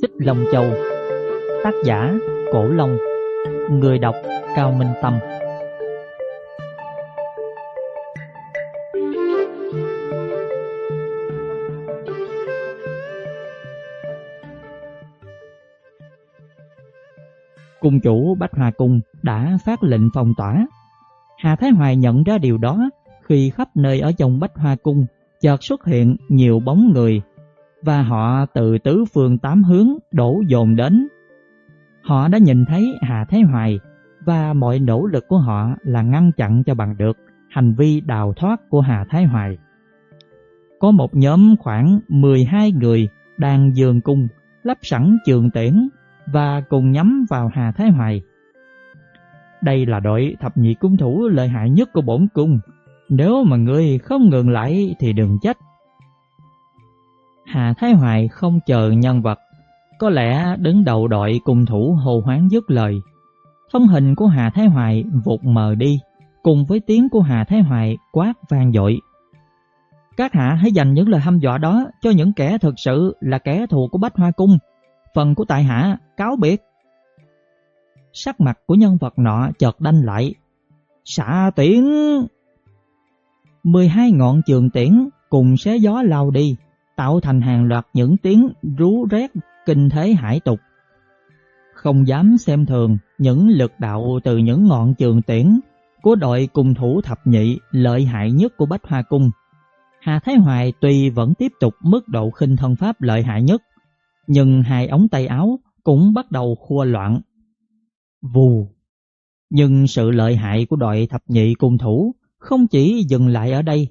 Xích Long Châu. Tác giả, Cổ Long. Người đọc, Cao Minh Tâm. Cung chủ Bách Hòa Cung đã phát lệnh phong tỏa. Hà Thái Hoài nhận ra điều đó khi khắp nơi ở trong Bách Hoa Cung chợt xuất hiện nhiều bóng người và họ từ tứ phương tám hướng đổ dồn đến. Họ đã nhìn thấy Hà Thái Hoài và mọi nỗ lực của họ là ngăn chặn cho bằng được hành vi đào thoát của Hà Thái Hoài. Có một nhóm khoảng 12 người đang dường cung, lắp sẵn trường tiễn và cùng nhắm vào Hà Thái Hoài. Đây là đội thập nhị cung thủ lợi hại nhất của bổn cung. Nếu mà ngươi không ngừng lại thì đừng trách. Hà Thái Hoài không chờ nhân vật, có lẽ đứng đầu đội cùng thủ hồ hoáng dứt lời. Thân hình của Hà Thái Hoài vụt mờ đi, cùng với tiếng của Hà Thái Hoài quát vang dội. Các hạ hãy dành những lời hăm dọa đó cho những kẻ thực sự là kẻ thù của Bách Hoa Cung. Phần của tại hạ cáo biệt. Sắc mặt của nhân vật nọ chợt đanh lại. Xạ tiễn! 12 ngọn trường tiễn cùng xé gió lao đi, tạo thành hàng loạt những tiếng rú rét kinh thế hải tục. Không dám xem thường những lực đạo từ những ngọn trường tiễn của đội cùng thủ thập nhị lợi hại nhất của Bách Hoa Cung. Hà Thái Hoài tuy vẫn tiếp tục mức độ khinh thân pháp lợi hại nhất, nhưng hai ống tay áo cũng bắt đầu khua loạn. Vù! Nhưng sự lợi hại của đội thập nhị cung thủ không chỉ dừng lại ở đây.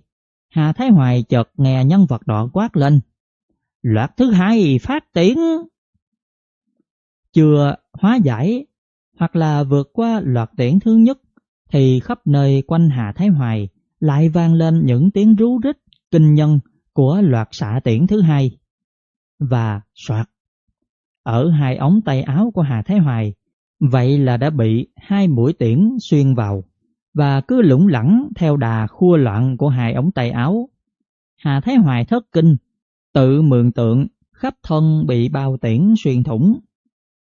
Hà Thái Hoài chợt nghe nhân vật đỏ quát lên. Loạt thứ hai phát triển! Chưa hóa giải hoặc là vượt qua loạt tiễn thứ nhất thì khắp nơi quanh Hà Thái Hoài lại vang lên những tiếng rú rít kinh nhân của loạt xạ tiễn thứ hai. Và soạt ở hai ống tay áo của Hà Thái Hoài, vậy là đã bị hai mũi tiễn xuyên vào và cứ lủng lẳng theo đà khua loạn của hai ống tay áo. Hà Thái Hoài thất kinh, tự mường tượng khắp thân bị bao tiễn xuyên thủng.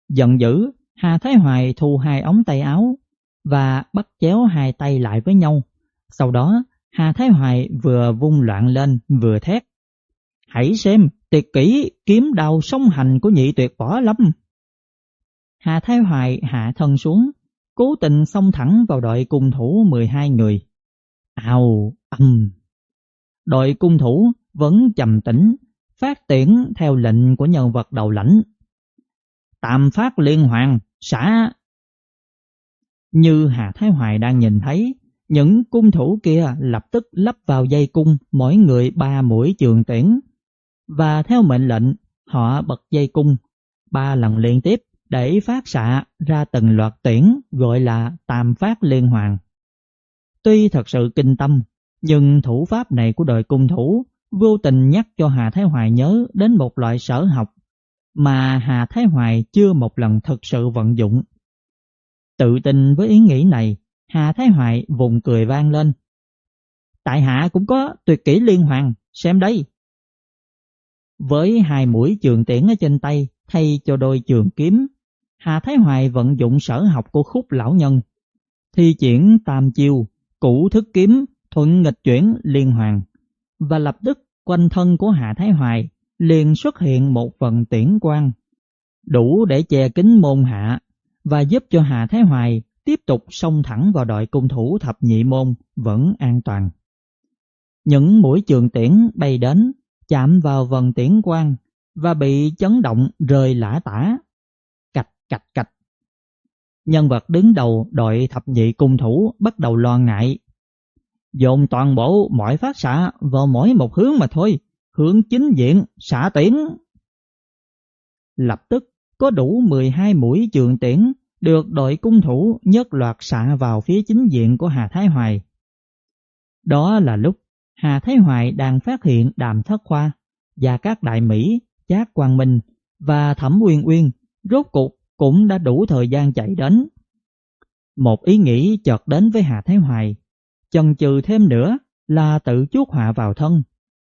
Giận dữ, Hà Thái Hoài thu hai ống tay áo và bắt chéo hai tay lại với nhau. Sau đó, Hà Thái Hoài vừa vung loạn lên vừa thét. Hãy xem tuyệt kỹ kiếm đào song hành của nhị tuyệt bỏ lắm, Hà Thái Hoài hạ thân xuống, cố tình xông thẳng vào đội cung thủ 12 người. Ào, âm. Đội cung thủ vẫn trầm tĩnh, phát tiễn theo lệnh của nhân vật đầu lãnh. Tạm phát liên hoàng, xả. Như Hà Thái Hoài đang nhìn thấy, những cung thủ kia lập tức lắp vào dây cung mỗi người ba mũi trường tiễn và theo mệnh lệnh họ bật dây cung ba lần liên tiếp để phát xạ ra từng loạt tiễn gọi là tam phát liên hoàn. Tuy thật sự kinh tâm, nhưng thủ pháp này của đời cung thủ vô tình nhắc cho Hà Thái Hoài nhớ đến một loại sở học mà Hà Thái Hoài chưa một lần thực sự vận dụng. Tự tin với ý nghĩ này, Hà Thái Hoài vùng cười vang lên. Tại hạ cũng có tuyệt kỹ liên hoàn, xem đây. Với hai mũi trường tiễn ở trên tay thay cho đôi trường kiếm, Hà Thái Hoài vận dụng sở học của khúc lão nhân. Thi triển tam chiêu, cũ thức kiếm, thuận nghịch chuyển liên hoàn. Và lập tức quanh thân của Hà Thái Hoài liền xuất hiện một phần tiễn quang, đủ để che kính môn hạ và giúp cho Hà Thái Hoài tiếp tục xông thẳng vào đội cung thủ thập nhị môn vẫn an toàn. Những mũi trường tiễn bay đến chạm vào vần tiễn quang và bị chấn động rơi lã tả. Cạch cạch. Nhân vật đứng đầu đội thập nhị cung thủ bắt đầu lo ngại. Dồn toàn bộ mọi phát xạ vào mỗi một hướng mà thôi, hướng chính diện, xạ tiễn. Lập tức có đủ 12 mũi trường tiễn được đội cung thủ nhất loạt xạ vào phía chính diện của Hà Thái Hoài. Đó là lúc Hà Thái Hoài đang phát hiện Đàm Thất Khoa và các đại Mỹ, giác Quang Minh và Thẩm Uyên Uyên rốt cục cũng đã đủ thời gian chạy đến. Một ý nghĩ chợt đến với Hà Thái Hoài, chần chừ thêm nữa là tự chuốc họa vào thân,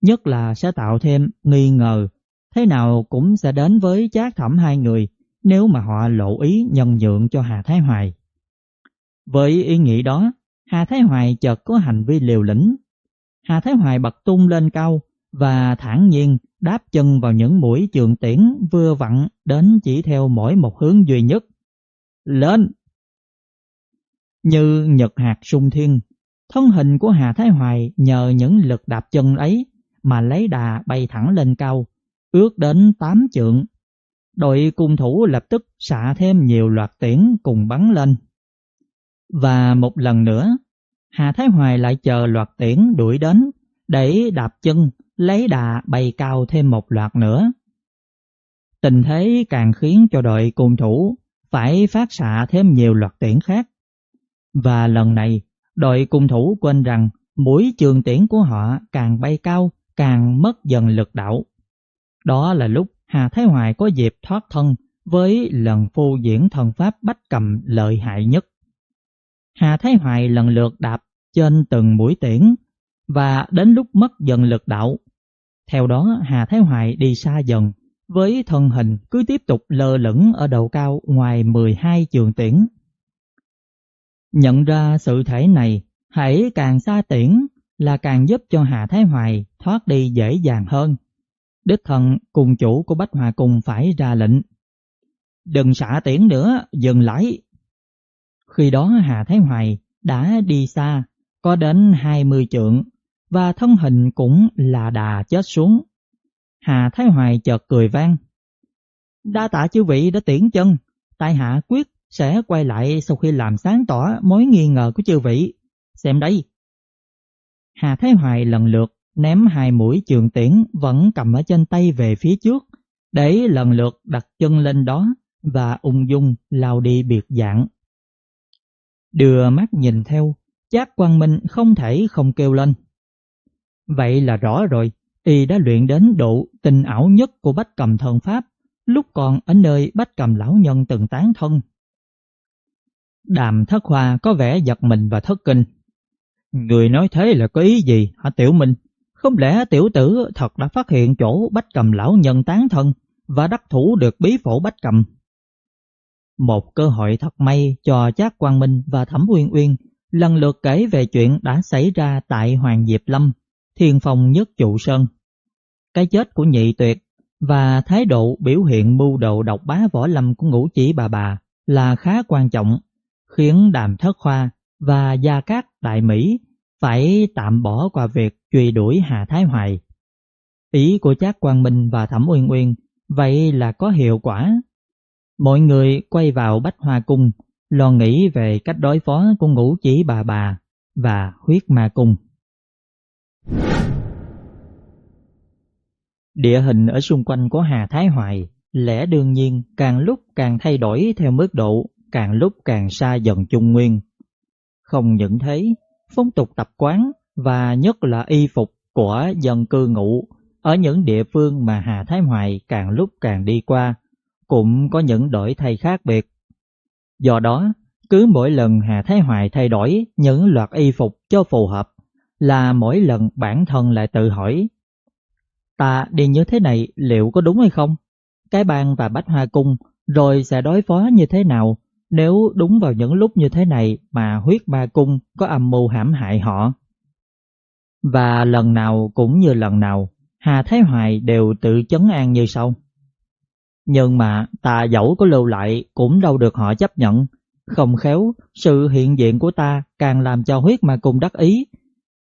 nhất là sẽ tạo thêm nghi ngờ thế nào cũng sẽ đến với chát thẩm hai người nếu mà họ lộ ý nhân nhượng cho Hà Thái Hoài. Với ý nghĩ đó, Hà Thái Hoài chợt có hành vi liều lĩnh. Hà Thái Hoài bật tung lên cao và thản nhiên đáp chân vào những mũi trường tiễn vừa vặn đến chỉ theo mỗi một hướng duy nhất. Lên! Như nhật hạt sung thiên, thân hình của Hà Thái Hoài nhờ những lực đạp chân ấy mà lấy đà bay thẳng lên cao, ước đến tám trượng. Đội cung thủ lập tức xạ thêm nhiều loạt tiễn cùng bắn lên. Và một lần nữa, Hà Thái Hoài lại chờ loạt tiễn đuổi đến để đạp chân lấy đà bay cao thêm một loạt nữa. Tình thế càng khiến cho đội cung thủ phải phát xạ thêm nhiều loạt tiễn khác. Và lần này, đội cung thủ quên rằng mũi trường tiễn của họ càng bay cao, càng mất dần lực đạo. Đó là lúc Hà Thái Hoài có dịp thoát thân với lần phô diễn thần pháp bách cầm lợi hại nhất. Hà Thái Hoài lần lượt đạp trên từng mũi tiễn và đến lúc mất dần lực đạo. Theo đó Hà Thái Hoài đi xa dần với thân hình cứ tiếp tục lơ lửng ở đầu cao ngoài 12 trường tiễn. Nhận ra sự thể này, hãy càng xa tiễn là càng giúp cho Hà Thái Hoài thoát đi dễ dàng hơn. Đức thần cùng chủ của Bách Hòa Cùng phải ra lệnh. Đừng xả tiễn nữa, dừng lại. Khi đó Hà Thái Hoài đã đi xa, có đến 20 trượng, và thân hình cũng là đà chết xuống. Hà Thái Hoài chợt cười vang. Đa tạ chư vị đã tiễn chân, tại hạ quyết sẽ quay lại sau khi làm sáng tỏ mối nghi ngờ của chư vị. Xem đây. Hà Thái Hoài lần lượt ném hai mũi trường tiễn vẫn cầm ở trên tay về phía trước, để lần lượt đặt chân lên đó và ung dung lao đi biệt dạng. Đưa mắt nhìn theo, Chát Quang Minh không thể không kêu lên. Vậy là rõ rồi, y đã luyện đến độ tình ảo nhất của bách cầm thần pháp, lúc còn ở nơi bách cầm lão nhân từng tán thân. Đàm thất hoa có vẻ giật mình và thất kinh. Người nói thế là có ý gì hả tiểu minh? Không lẽ tiểu tử thật đã phát hiện chỗ bách cầm lão nhân tán thân và đắc thủ được bí phổ bách cầm? Một cơ hội thật may cho Trác Quang Minh và Thẩm Uyên Uyên lần lượt kể về chuyện đã xảy ra tại Hoàng Diệp Lâm, thiên phong nhất trụ sơn. Cái chết của nhị tuyệt và thái độ biểu hiện mưu đồ độc bá võ lâm của ngũ chỉ bà bà là khá quan trọng, khiến đàm thất khoa và gia cát đại Mỹ phải tạm bỏ qua việc truy đuổi Hà Thái Hoài. Ý của Trác Quang Minh và Thẩm Uyên Uyên vậy là có hiệu quả. Mọi người quay vào Bách Hoa Cung lo nghĩ về cách đối phó của ngũ chỉ bà bà và huyết ma cung. Địa hình ở xung quanh của Hà Thái Hoài lẽ đương nhiên càng lúc càng thay đổi theo mức độ, càng lúc càng xa dần Trung Nguyên. Không những thế, phong tục tập quán và nhất là y phục của dân cư ngụ ở những địa phương mà Hà Thái Hoài càng lúc càng đi qua cũng có những đổi thay khác biệt. Do đó, cứ mỗi lần Hà Thái Hoài thay đổi những loạt y phục cho phù hợp là mỗi lần bản thân lại tự hỏi Ta đi như thế này liệu có đúng hay không? Cái bang và bách hoa cung rồi sẽ đối phó như thế nào nếu đúng vào những lúc như thế này mà huyết ba cung có âm mưu hãm hại họ. Và lần nào cũng như lần nào, Hà Thái Hoài đều tự chấn an như sau. Nhưng mà ta dẫu có lưu lại cũng đâu được họ chấp nhận. Không khéo, sự hiện diện của ta càng làm cho huyết ma cung đắc ý,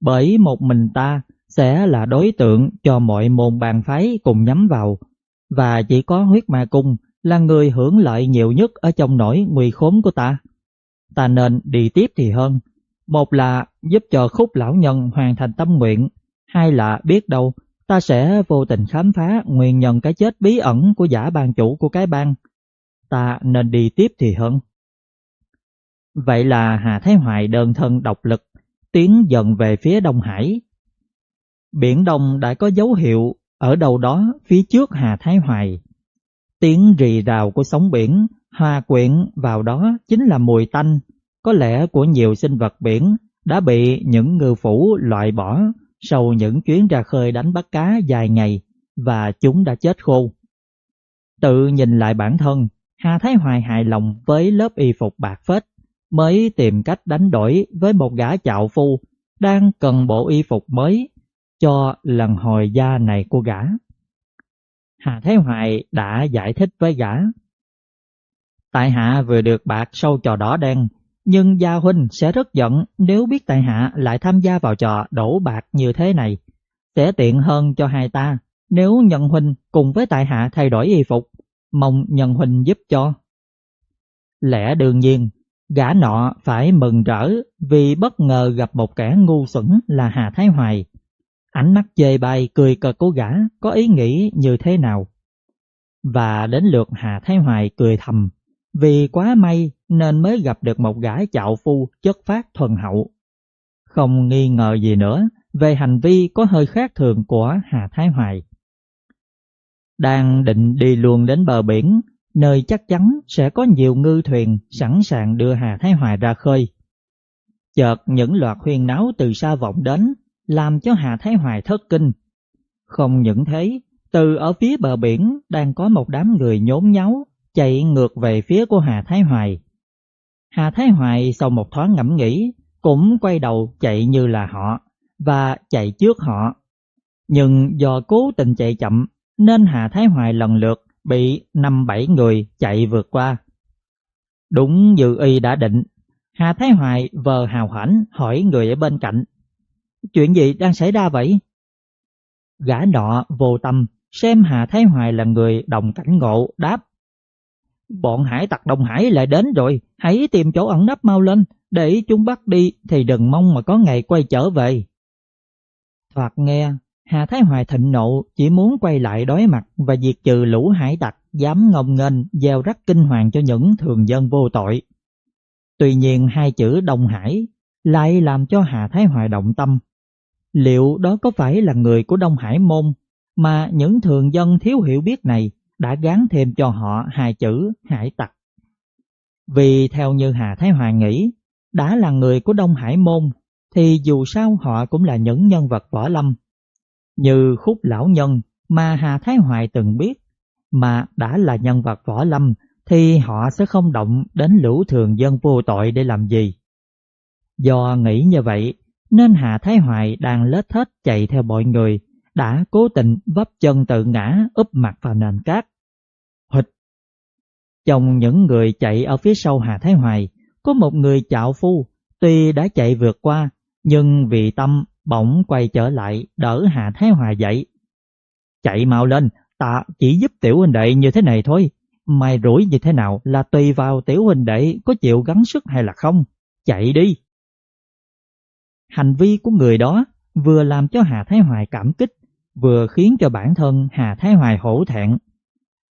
bởi một mình ta sẽ là đối tượng cho mọi môn bàn phái cùng nhắm vào, và chỉ có huyết ma cung là người hưởng lợi nhiều nhất ở trong nỗi nguy khốn của ta. Ta nên đi tiếp thì hơn. Một là giúp cho khúc lão nhân hoàn thành tâm nguyện, hai là biết đâu ta sẽ vô tình khám phá nguyên nhân cái chết bí ẩn của giả ban chủ của cái bang. Ta nên đi tiếp thì hơn. Vậy là Hà Thái Hoài đơn thân độc lực, tiến dần về phía Đông Hải. Biển Đông đã có dấu hiệu ở đâu đó phía trước Hà Thái Hoài. Tiếng rì rào của sóng biển hòa quyện vào đó chính là mùi tanh, có lẽ của nhiều sinh vật biển đã bị những ngư phủ loại bỏ sau những chuyến ra khơi đánh bắt cá dài ngày và chúng đã chết khô. Tự nhìn lại bản thân, Hà Thái Hoài hài lòng với lớp y phục bạc phết, mới tìm cách đánh đổi với một gã chạo phu đang cần bộ y phục mới cho lần hồi gia này của gã. Hà Thái Hoài đã giải thích với gã. Tại hạ vừa được bạc sâu trò đỏ đen, nhưng gia huynh sẽ rất giận nếu biết tại hạ lại tham gia vào trò đổ bạc như thế này. Sẽ tiện hơn cho hai ta nếu nhân huynh cùng với tại hạ thay đổi y phục, mong nhân huynh giúp cho. Lẽ đương nhiên, gã nọ phải mừng rỡ vì bất ngờ gặp một kẻ ngu xuẩn là Hà Thái Hoài. Ánh mắt chê bai cười cợt của gã có ý nghĩ như thế nào. Và đến lượt Hà Thái Hoài cười thầm, vì quá may nên mới gặp được một gã chạo phu chất phát thuần hậu. Không nghi ngờ gì nữa về hành vi có hơi khác thường của Hà Thái Hoài. Đang định đi luôn đến bờ biển, nơi chắc chắn sẽ có nhiều ngư thuyền sẵn sàng đưa Hà Thái Hoài ra khơi. Chợt những loạt huyên náo từ xa vọng đến, làm cho Hà Thái Hoài thất kinh. Không những thế, từ ở phía bờ biển đang có một đám người nhốn nháo chạy ngược về phía của Hà Thái Hoài. Hà Thái Hoài sau một thoáng ngẫm nghĩ cũng quay đầu chạy như là họ và chạy trước họ. Nhưng do cố tình chạy chậm nên Hà Thái Hoài lần lượt bị năm bảy người chạy vượt qua. Đúng như y đã định, Hà Thái Hoài vờ hào hãnh hỏi người ở bên cạnh. Chuyện gì đang xảy ra vậy? Gã nọ vô tâm xem Hà Thái Hoài là người đồng cảnh ngộ đáp. Bọn hải tặc Đông Hải lại đến rồi, hãy tìm chỗ ẩn nấp mau lên, để chúng bắt đi thì đừng mong mà có ngày quay trở về. Thoạt nghe, Hà Thái Hoài thịnh nộ chỉ muốn quay lại đối mặt và diệt trừ lũ hải tặc dám ngông nghênh gieo rắc kinh hoàng cho những thường dân vô tội. Tuy nhiên hai chữ Đông Hải lại làm cho Hà Thái Hoài động tâm. Liệu đó có phải là người của Đông Hải Môn mà những thường dân thiếu hiểu biết này đã gán thêm cho họ hai chữ hải tặc? Vì theo như Hà Thái Hoài nghĩ, đã là người của Đông Hải Môn thì dù sao họ cũng là những nhân vật võ lâm. Như khúc lão nhân mà Hà Thái Hoài từng biết, mà đã là nhân vật võ lâm thì họ sẽ không động đến lũ thường dân vô tội để làm gì. Do nghĩ như vậy nên Hà Thái Hoài đang lết thết chạy theo mọi người đã cố tình vấp chân tự ngã úp mặt vào nền cát. Hịch! Trong những người chạy ở phía sau Hà Thái Hoài có một người chạo phu tuy đã chạy vượt qua nhưng vì tâm bỗng quay trở lại đỡ Hà Thái Hòa dậy. Chạy mau lên, ta chỉ giúp tiểu huynh đệ như thế này thôi. Mày rủi như thế nào là tùy vào tiểu huynh đệ có chịu gắng sức hay là không. Chạy đi! Hành vi của người đó vừa làm cho Hà Thái Hoài cảm kích, vừa khiến cho bản thân Hà Thái Hoài hổ thẹn.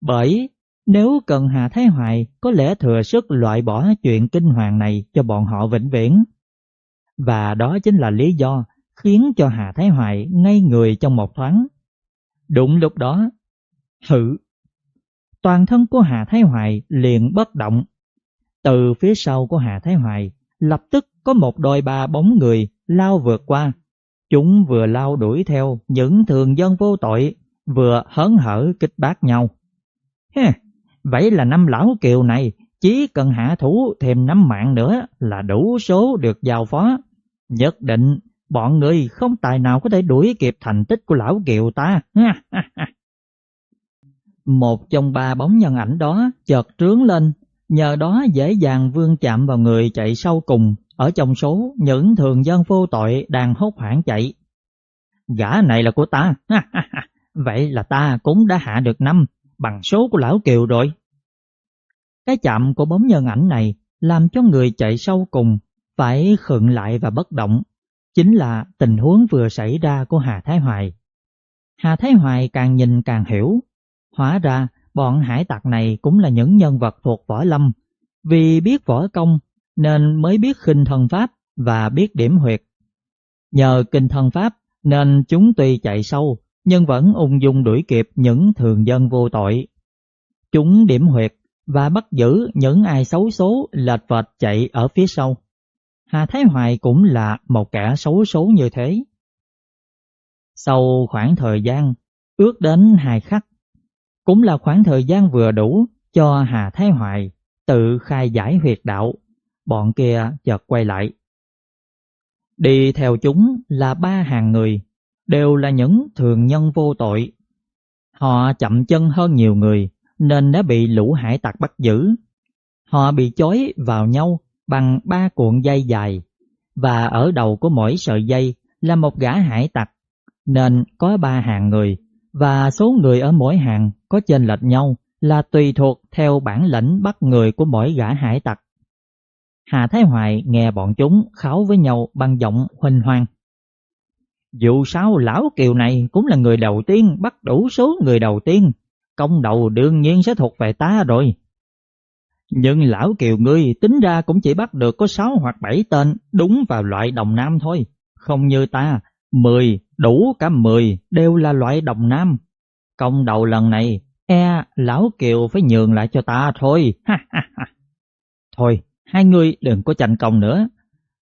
Bởi nếu cần Hà Thái Hoài có lẽ thừa sức loại bỏ chuyện kinh hoàng này cho bọn họ vĩnh viễn. Và đó chính là lý do khiến cho Hà Thái Hoài ngây người trong một thoáng. đụng lúc đó, hự, toàn thân của Hà Thái Hoài liền bất động. Từ phía sau của Hà Thái Hoài lập tức có một đôi ba bóng người lao vượt qua. Chúng vừa lao đuổi theo những thường dân vô tội, vừa hớn hở kích bác nhau. Hê, vậy là năm lão kiều này chỉ cần hạ thủ thêm năm mạng nữa là đủ số được giao phó. Nhất định bọn người không tài nào có thể đuổi kịp thành tích của lão kiều ta. Một trong ba bóng nhân ảnh đó chợt trướng lên, nhờ đó dễ dàng vương chạm vào người chạy sau cùng ở trong số những thường dân vô tội đang hốt hoảng chạy. Gã này là của ta, vậy là ta cũng đã hạ được năm bằng số của lão kiều rồi. Cái chạm của bóng nhân ảnh này làm cho người chạy sau cùng phải khựng lại và bất động, chính là tình huống vừa xảy ra của Hà Thái Hoài. Hà Thái Hoài càng nhìn càng hiểu, hóa ra bọn hải tặc này cũng là những nhân vật thuộc võ lâm, vì biết võ công nên mới biết khinh thần pháp và biết điểm huyệt. Nhờ kinh thần pháp nên chúng tuy chạy sâu nhưng vẫn ung dung đuổi kịp những thường dân vô tội. Chúng điểm huyệt và bắt giữ những ai xấu số lệch vệt chạy ở phía sau. Hà Thái Hoài cũng là một kẻ xấu số như thế. Sau khoảng thời gian, ước đến hai khắc. Cũng là khoảng thời gian vừa đủ cho Hà Thái Hoài tự khai giải huyệt đạo. Bọn kia chợt quay lại. Đi theo chúng là ba hàng người, đều là những thường nhân vô tội. Họ chậm chân hơn nhiều người nên đã bị lũ hải tặc bắt giữ. Họ bị chói vào nhau bằng ba cuộn dây dài và ở đầu của mỗi sợi dây là một gã hải tặc nên có ba hàng người và số người ở mỗi hàng có chênh lệch nhau là tùy thuộc theo bản lĩnh bắt người của mỗi gã hải tặc. Hà Thái Hoài nghe bọn chúng kháo với nhau bằng giọng huỳnh hoang. Dù sao lão kiều này cũng là người đầu tiên bắt đủ số người đầu tiên, công đầu đương nhiên sẽ thuộc về ta rồi. Nhưng lão kiều ngươi tính ra cũng chỉ bắt được có 6 hoặc 7 tên đúng vào loại đồng nam thôi, không như ta, 10, đủ cả 10 đều là loại đồng nam. Công đầu lần này, e lão kiều phải nhường lại cho ta thôi, ha ha ha. Thôi, hai người đừng có tranh công nữa.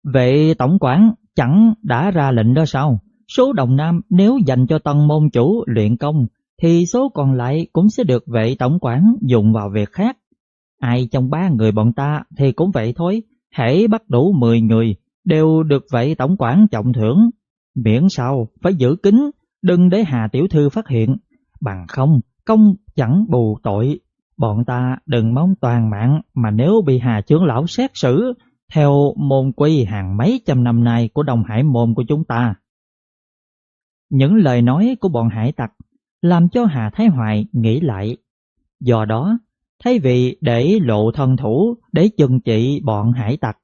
Vậy tổng quản chẳng đã ra lệnh đó sao? Số đồng nam nếu dành cho tân môn chủ luyện công thì số còn lại cũng sẽ được vệ tổng quản dùng vào việc khác. Ai trong ba người bọn ta thì cũng vậy thôi, hãy bắt đủ 10 người đều được vậy tổng quản trọng thưởng. Miễn sao phải giữ kín, đừng để Hà Tiểu Thư phát hiện, bằng không công chẳng bù tội. Bọn ta đừng mong toàn mạng mà nếu bị Hà trưởng Lão xét xử theo môn quy hàng mấy trăm năm nay của Đông Hải môn của chúng ta. Những lời nói của bọn hải tặc làm cho Hà Thái Hoài nghĩ lại. Do đó, thay vì để lộ thân thủ để chừng trị bọn hải tặc,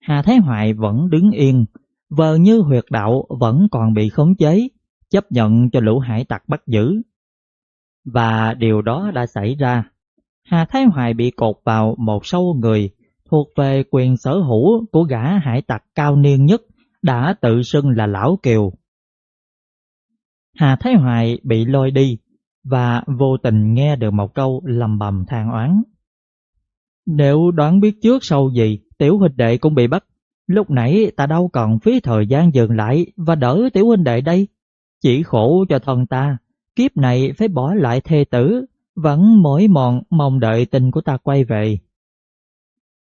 Hà Thái Hoài vẫn đứng yên, vờ như huyệt đạo vẫn còn bị khống chế, chấp nhận cho lũ hải tặc bắt giữ. Và điều đó đã xảy ra. Hà Thái Hoài bị cột vào một sâu người thuộc về quyền sở hữu của gã hải tặc cao niên nhất đã tự xưng là Lão Kiều. Hà Thái Hoài bị lôi đi và vô tình nghe được một câu lầm bầm than oán. Nếu đoán biết trước sau gì, tiểu huynh đệ cũng bị bắt. Lúc nãy ta đâu còn phí thời gian dừng lại và đỡ tiểu huynh đệ đây. Chỉ khổ cho thân ta, kiếp này phải bỏ lại thê tử, vẫn mỏi mòn mong đợi tình của ta quay về.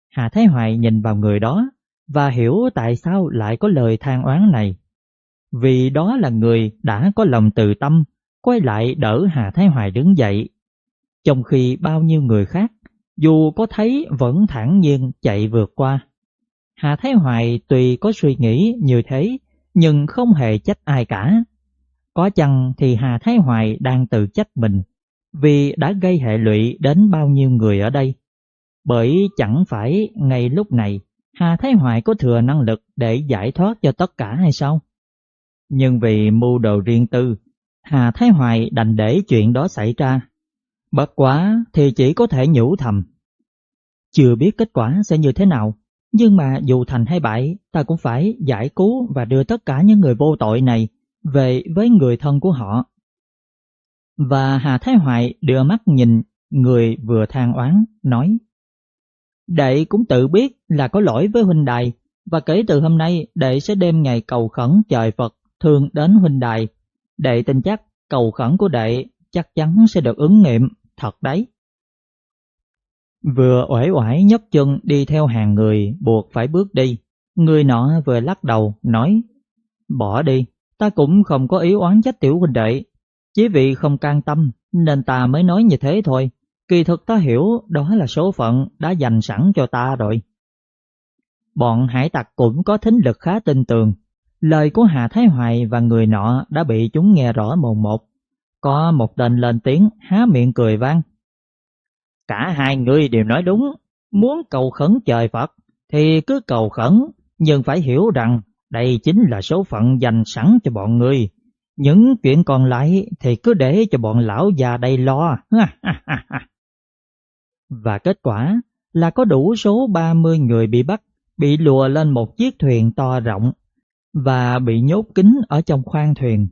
Hà Thái Hoài nhìn vào người đó và hiểu tại sao lại có lời than oán này vì đó là người đã có lòng từ tâm quay lại đỡ Hà Thái Hoài đứng dậy. Trong khi bao nhiêu người khác, dù có thấy vẫn thản nhiên chạy vượt qua. Hà Thái Hoài tùy có suy nghĩ như thế, nhưng không hề trách ai cả. Có chăng thì Hà Thái Hoài đang tự trách mình, vì đã gây hệ lụy đến bao nhiêu người ở đây. Bởi chẳng phải ngay lúc này Hà Thái Hoài có thừa năng lực để giải thoát cho tất cả hay sao? Nhưng vì mưu đồ riêng tư, Hà Thái Hoài đành để chuyện đó xảy ra. Bất quá thì chỉ có thể nhủ thầm. Chưa biết kết quả sẽ như thế nào, nhưng mà dù thành hay bại, ta cũng phải giải cứu và đưa tất cả những người vô tội này về với người thân của họ. Và Hà Thái Hoài đưa mắt nhìn người vừa than oán, nói Đệ cũng tự biết là có lỗi với huynh đài và kể từ hôm nay đệ sẽ đêm ngày cầu khẩn trời Phật thường đến huynh đài. Đệ tin chắc cầu khẩn của đệ chắc chắn sẽ được ứng nghiệm, thật đấy. Vừa oải oải nhấc chân đi theo hàng người buộc phải bước đi, người nọ vừa lắc đầu nói Bỏ đi, ta cũng không có ý oán trách tiểu huynh đệ, chỉ vì không can tâm nên ta mới nói như thế thôi. Kỳ thực ta hiểu đó là số phận đã dành sẵn cho ta rồi. Bọn hải tặc cũng có thính lực khá tin tường, Lời của Hà Thái Hoài và người nọ đã bị chúng nghe rõ mồn một. Có một tên lên tiếng há miệng cười vang. Cả hai người đều nói đúng, muốn cầu khẩn trời Phật thì cứ cầu khẩn, nhưng phải hiểu rằng đây chính là số phận dành sẵn cho bọn người. Những chuyện còn lại thì cứ để cho bọn lão già đây lo. và kết quả là có đủ số 30 người bị bắt, bị lùa lên một chiếc thuyền to rộng và bị nhốt kín ở trong khoang thuyền.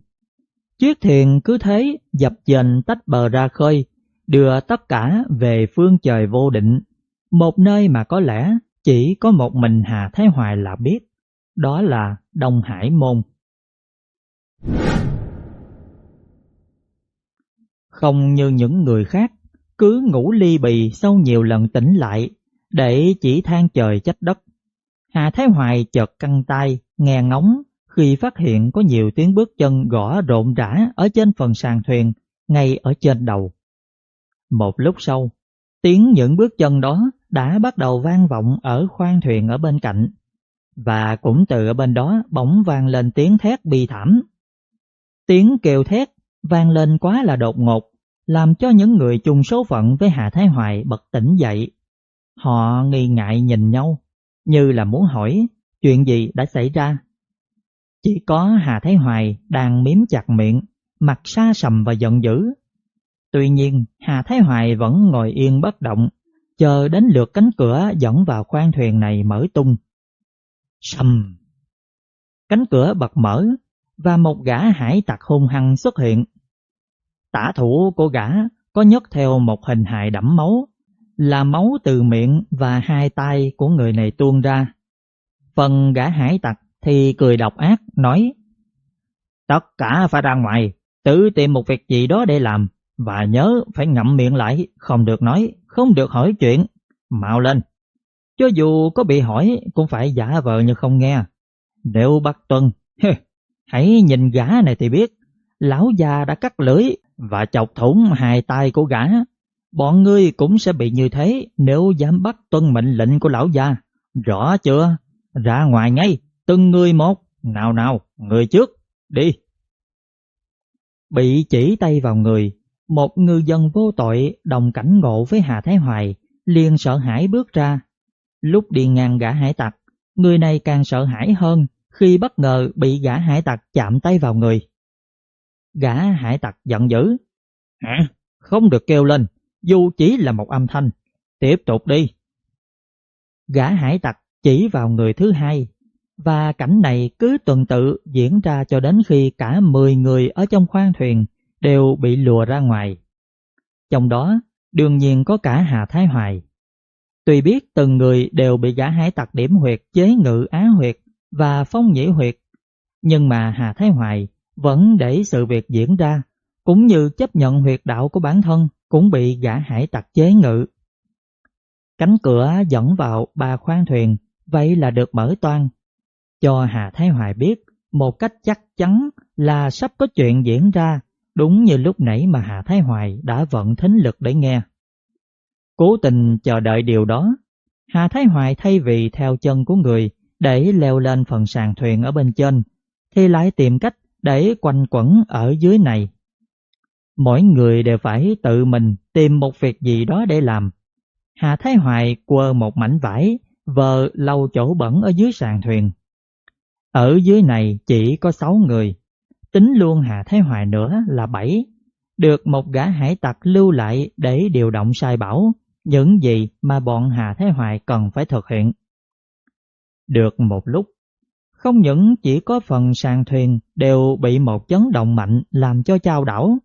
Chiếc thuyền cứ thế dập dềnh tách bờ ra khơi, đưa tất cả về phương trời vô định, một nơi mà có lẽ chỉ có một mình Hà Thái Hoài là biết, đó là Đông Hải Môn. Không như những người khác, cứ ngủ ly bì sau nhiều lần tỉnh lại, để chỉ than trời trách đất. Hà Thái Hoài chợt căng tay, nghe ngóng khi phát hiện có nhiều tiếng bước chân gõ rộn rã ở trên phần sàn thuyền, ngay ở trên đầu. Một lúc sau, tiếng những bước chân đó đã bắt đầu vang vọng ở khoang thuyền ở bên cạnh, và cũng từ ở bên đó bỗng vang lên tiếng thét bi thảm. Tiếng kêu thét vang lên quá là đột ngột, làm cho những người chung số phận với Hà Thái Hoài bật tỉnh dậy. Họ nghi ngại nhìn nhau, như là muốn hỏi chuyện gì đã xảy ra. Chỉ có Hà Thái Hoài đang miếm chặt miệng, mặt xa sầm và giận dữ. Tuy nhiên, Hà Thái Hoài vẫn ngồi yên bất động, chờ đến lượt cánh cửa dẫn vào khoang thuyền này mở tung. Sầm! Cánh cửa bật mở và một gã hải tặc hung hăng xuất hiện. Tả thủ của gã có nhấc theo một hình hài đẫm máu, là máu từ miệng và hai tay của người này tuôn ra. Phần gã hải tặc thì cười độc ác nói Tất cả phải ra ngoài, tự tìm một việc gì đó để làm và nhớ phải ngậm miệng lại, không được nói, không được hỏi chuyện. Mạo lên, cho dù có bị hỏi cũng phải giả vờ như không nghe. Nếu bắt tuân, hãy nhìn gã này thì biết, lão già đã cắt lưỡi và chọc thủng hai tay của gã. Bọn ngươi cũng sẽ bị như thế nếu dám bắt tuân mệnh lệnh của lão già. Rõ chưa? Ra ngoài ngay, từng người một. Nào nào, người trước, đi. Bị chỉ tay vào người, một ngư dân vô tội đồng cảnh ngộ với Hà Thái Hoài liền sợ hãi bước ra. Lúc đi ngang gã hải tặc, người này càng sợ hãi hơn khi bất ngờ bị gã hải tặc chạm tay vào người. Gã hải tặc giận dữ. Hả? Không được kêu lên, dù chỉ là một âm thanh. Tiếp tục đi. Gã hải tặc chỉ vào người thứ hai và cảnh này cứ tuần tự diễn ra cho đến khi cả 10 người ở trong khoang thuyền đều bị lùa ra ngoài. Trong đó, đương nhiên có cả Hà Thái Hoài. Tuy biết từng người đều bị gã hải tặc điểm huyệt chế ngự á huyệt và phong nhĩ huyệt, nhưng mà Hà Thái Hoài vẫn để sự việc diễn ra, cũng như chấp nhận huyệt đạo của bản thân cũng bị gã hải tặc chế ngự. Cánh cửa dẫn vào ba khoang thuyền, vậy là được mở toan. Cho Hà Thái Hoài biết một cách chắc chắn là sắp có chuyện diễn ra Đúng như lúc nãy mà Hà Thái Hoài đã vận thính lực để nghe. Cố tình chờ đợi điều đó, Hà Thái Hoài thay vì theo chân của người để leo lên phần sàn thuyền ở bên trên, thì lại tìm cách để quanh quẩn ở dưới này. Mỗi người đều phải tự mình tìm một việc gì đó để làm. Hà Thái Hoài quơ một mảnh vải, vờ lau chỗ bẩn ở dưới sàn thuyền. Ở dưới này chỉ có sáu người, tính luôn Hà Thái Hoài nữa là bảy, được một gã hải tặc lưu lại để điều động sai bảo những gì mà bọn Hà Thái Hoài cần phải thực hiện. Được một lúc, không những chỉ có phần sàn thuyền đều bị một chấn động mạnh làm cho trao đảo.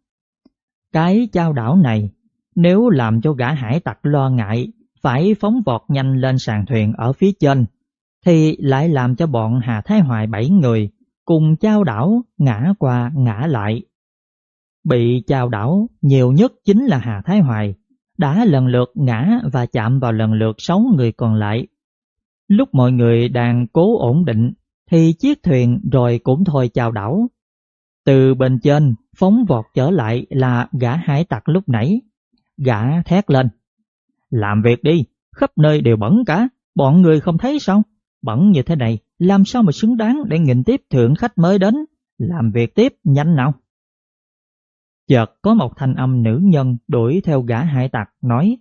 Cái trao đảo này, nếu làm cho gã hải tặc lo ngại phải phóng vọt nhanh lên sàn thuyền ở phía trên, thì lại làm cho bọn Hà Thái Hoài bảy người cùng trao đảo ngã qua ngã lại. Bị chao đảo nhiều nhất chính là Hà Thái Hoài, đã lần lượt ngã và chạm vào lần lượt sáu người còn lại. Lúc mọi người đang cố ổn định thì chiếc thuyền rồi cũng thôi chào đảo. Từ bên trên phóng vọt trở lại là gã hải tặc lúc nãy. Gã thét lên. Làm việc đi, khắp nơi đều bẩn cả, bọn người không thấy sao? Bẩn như thế này làm sao mà xứng đáng để nghịnh tiếp thượng khách mới đến, làm việc tiếp nhanh nào. Chợt có một thanh âm nữ nhân đuổi theo gã hải tặc nói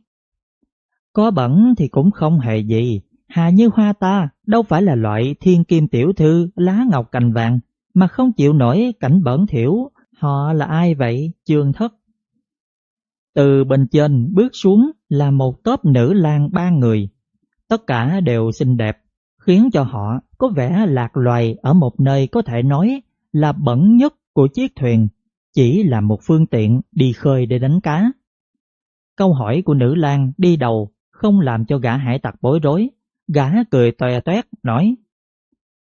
Có bẩn thì cũng không hề gì, Hà Như Hoa ta đâu phải là loại thiên kim tiểu thư lá ngọc cành vàng mà không chịu nổi cảnh bẩn thiểu, họ là ai vậy, Trường thất. Từ bên trên bước xuống là một tốp nữ lang ba người, tất cả đều xinh đẹp, khiến cho họ có vẻ lạc loài ở một nơi có thể nói là bẩn nhất của chiếc thuyền, chỉ là một phương tiện đi khơi để đánh cá. Câu hỏi của nữ lang đi đầu không làm cho gã hải tặc bối rối, gã cười toe toét nói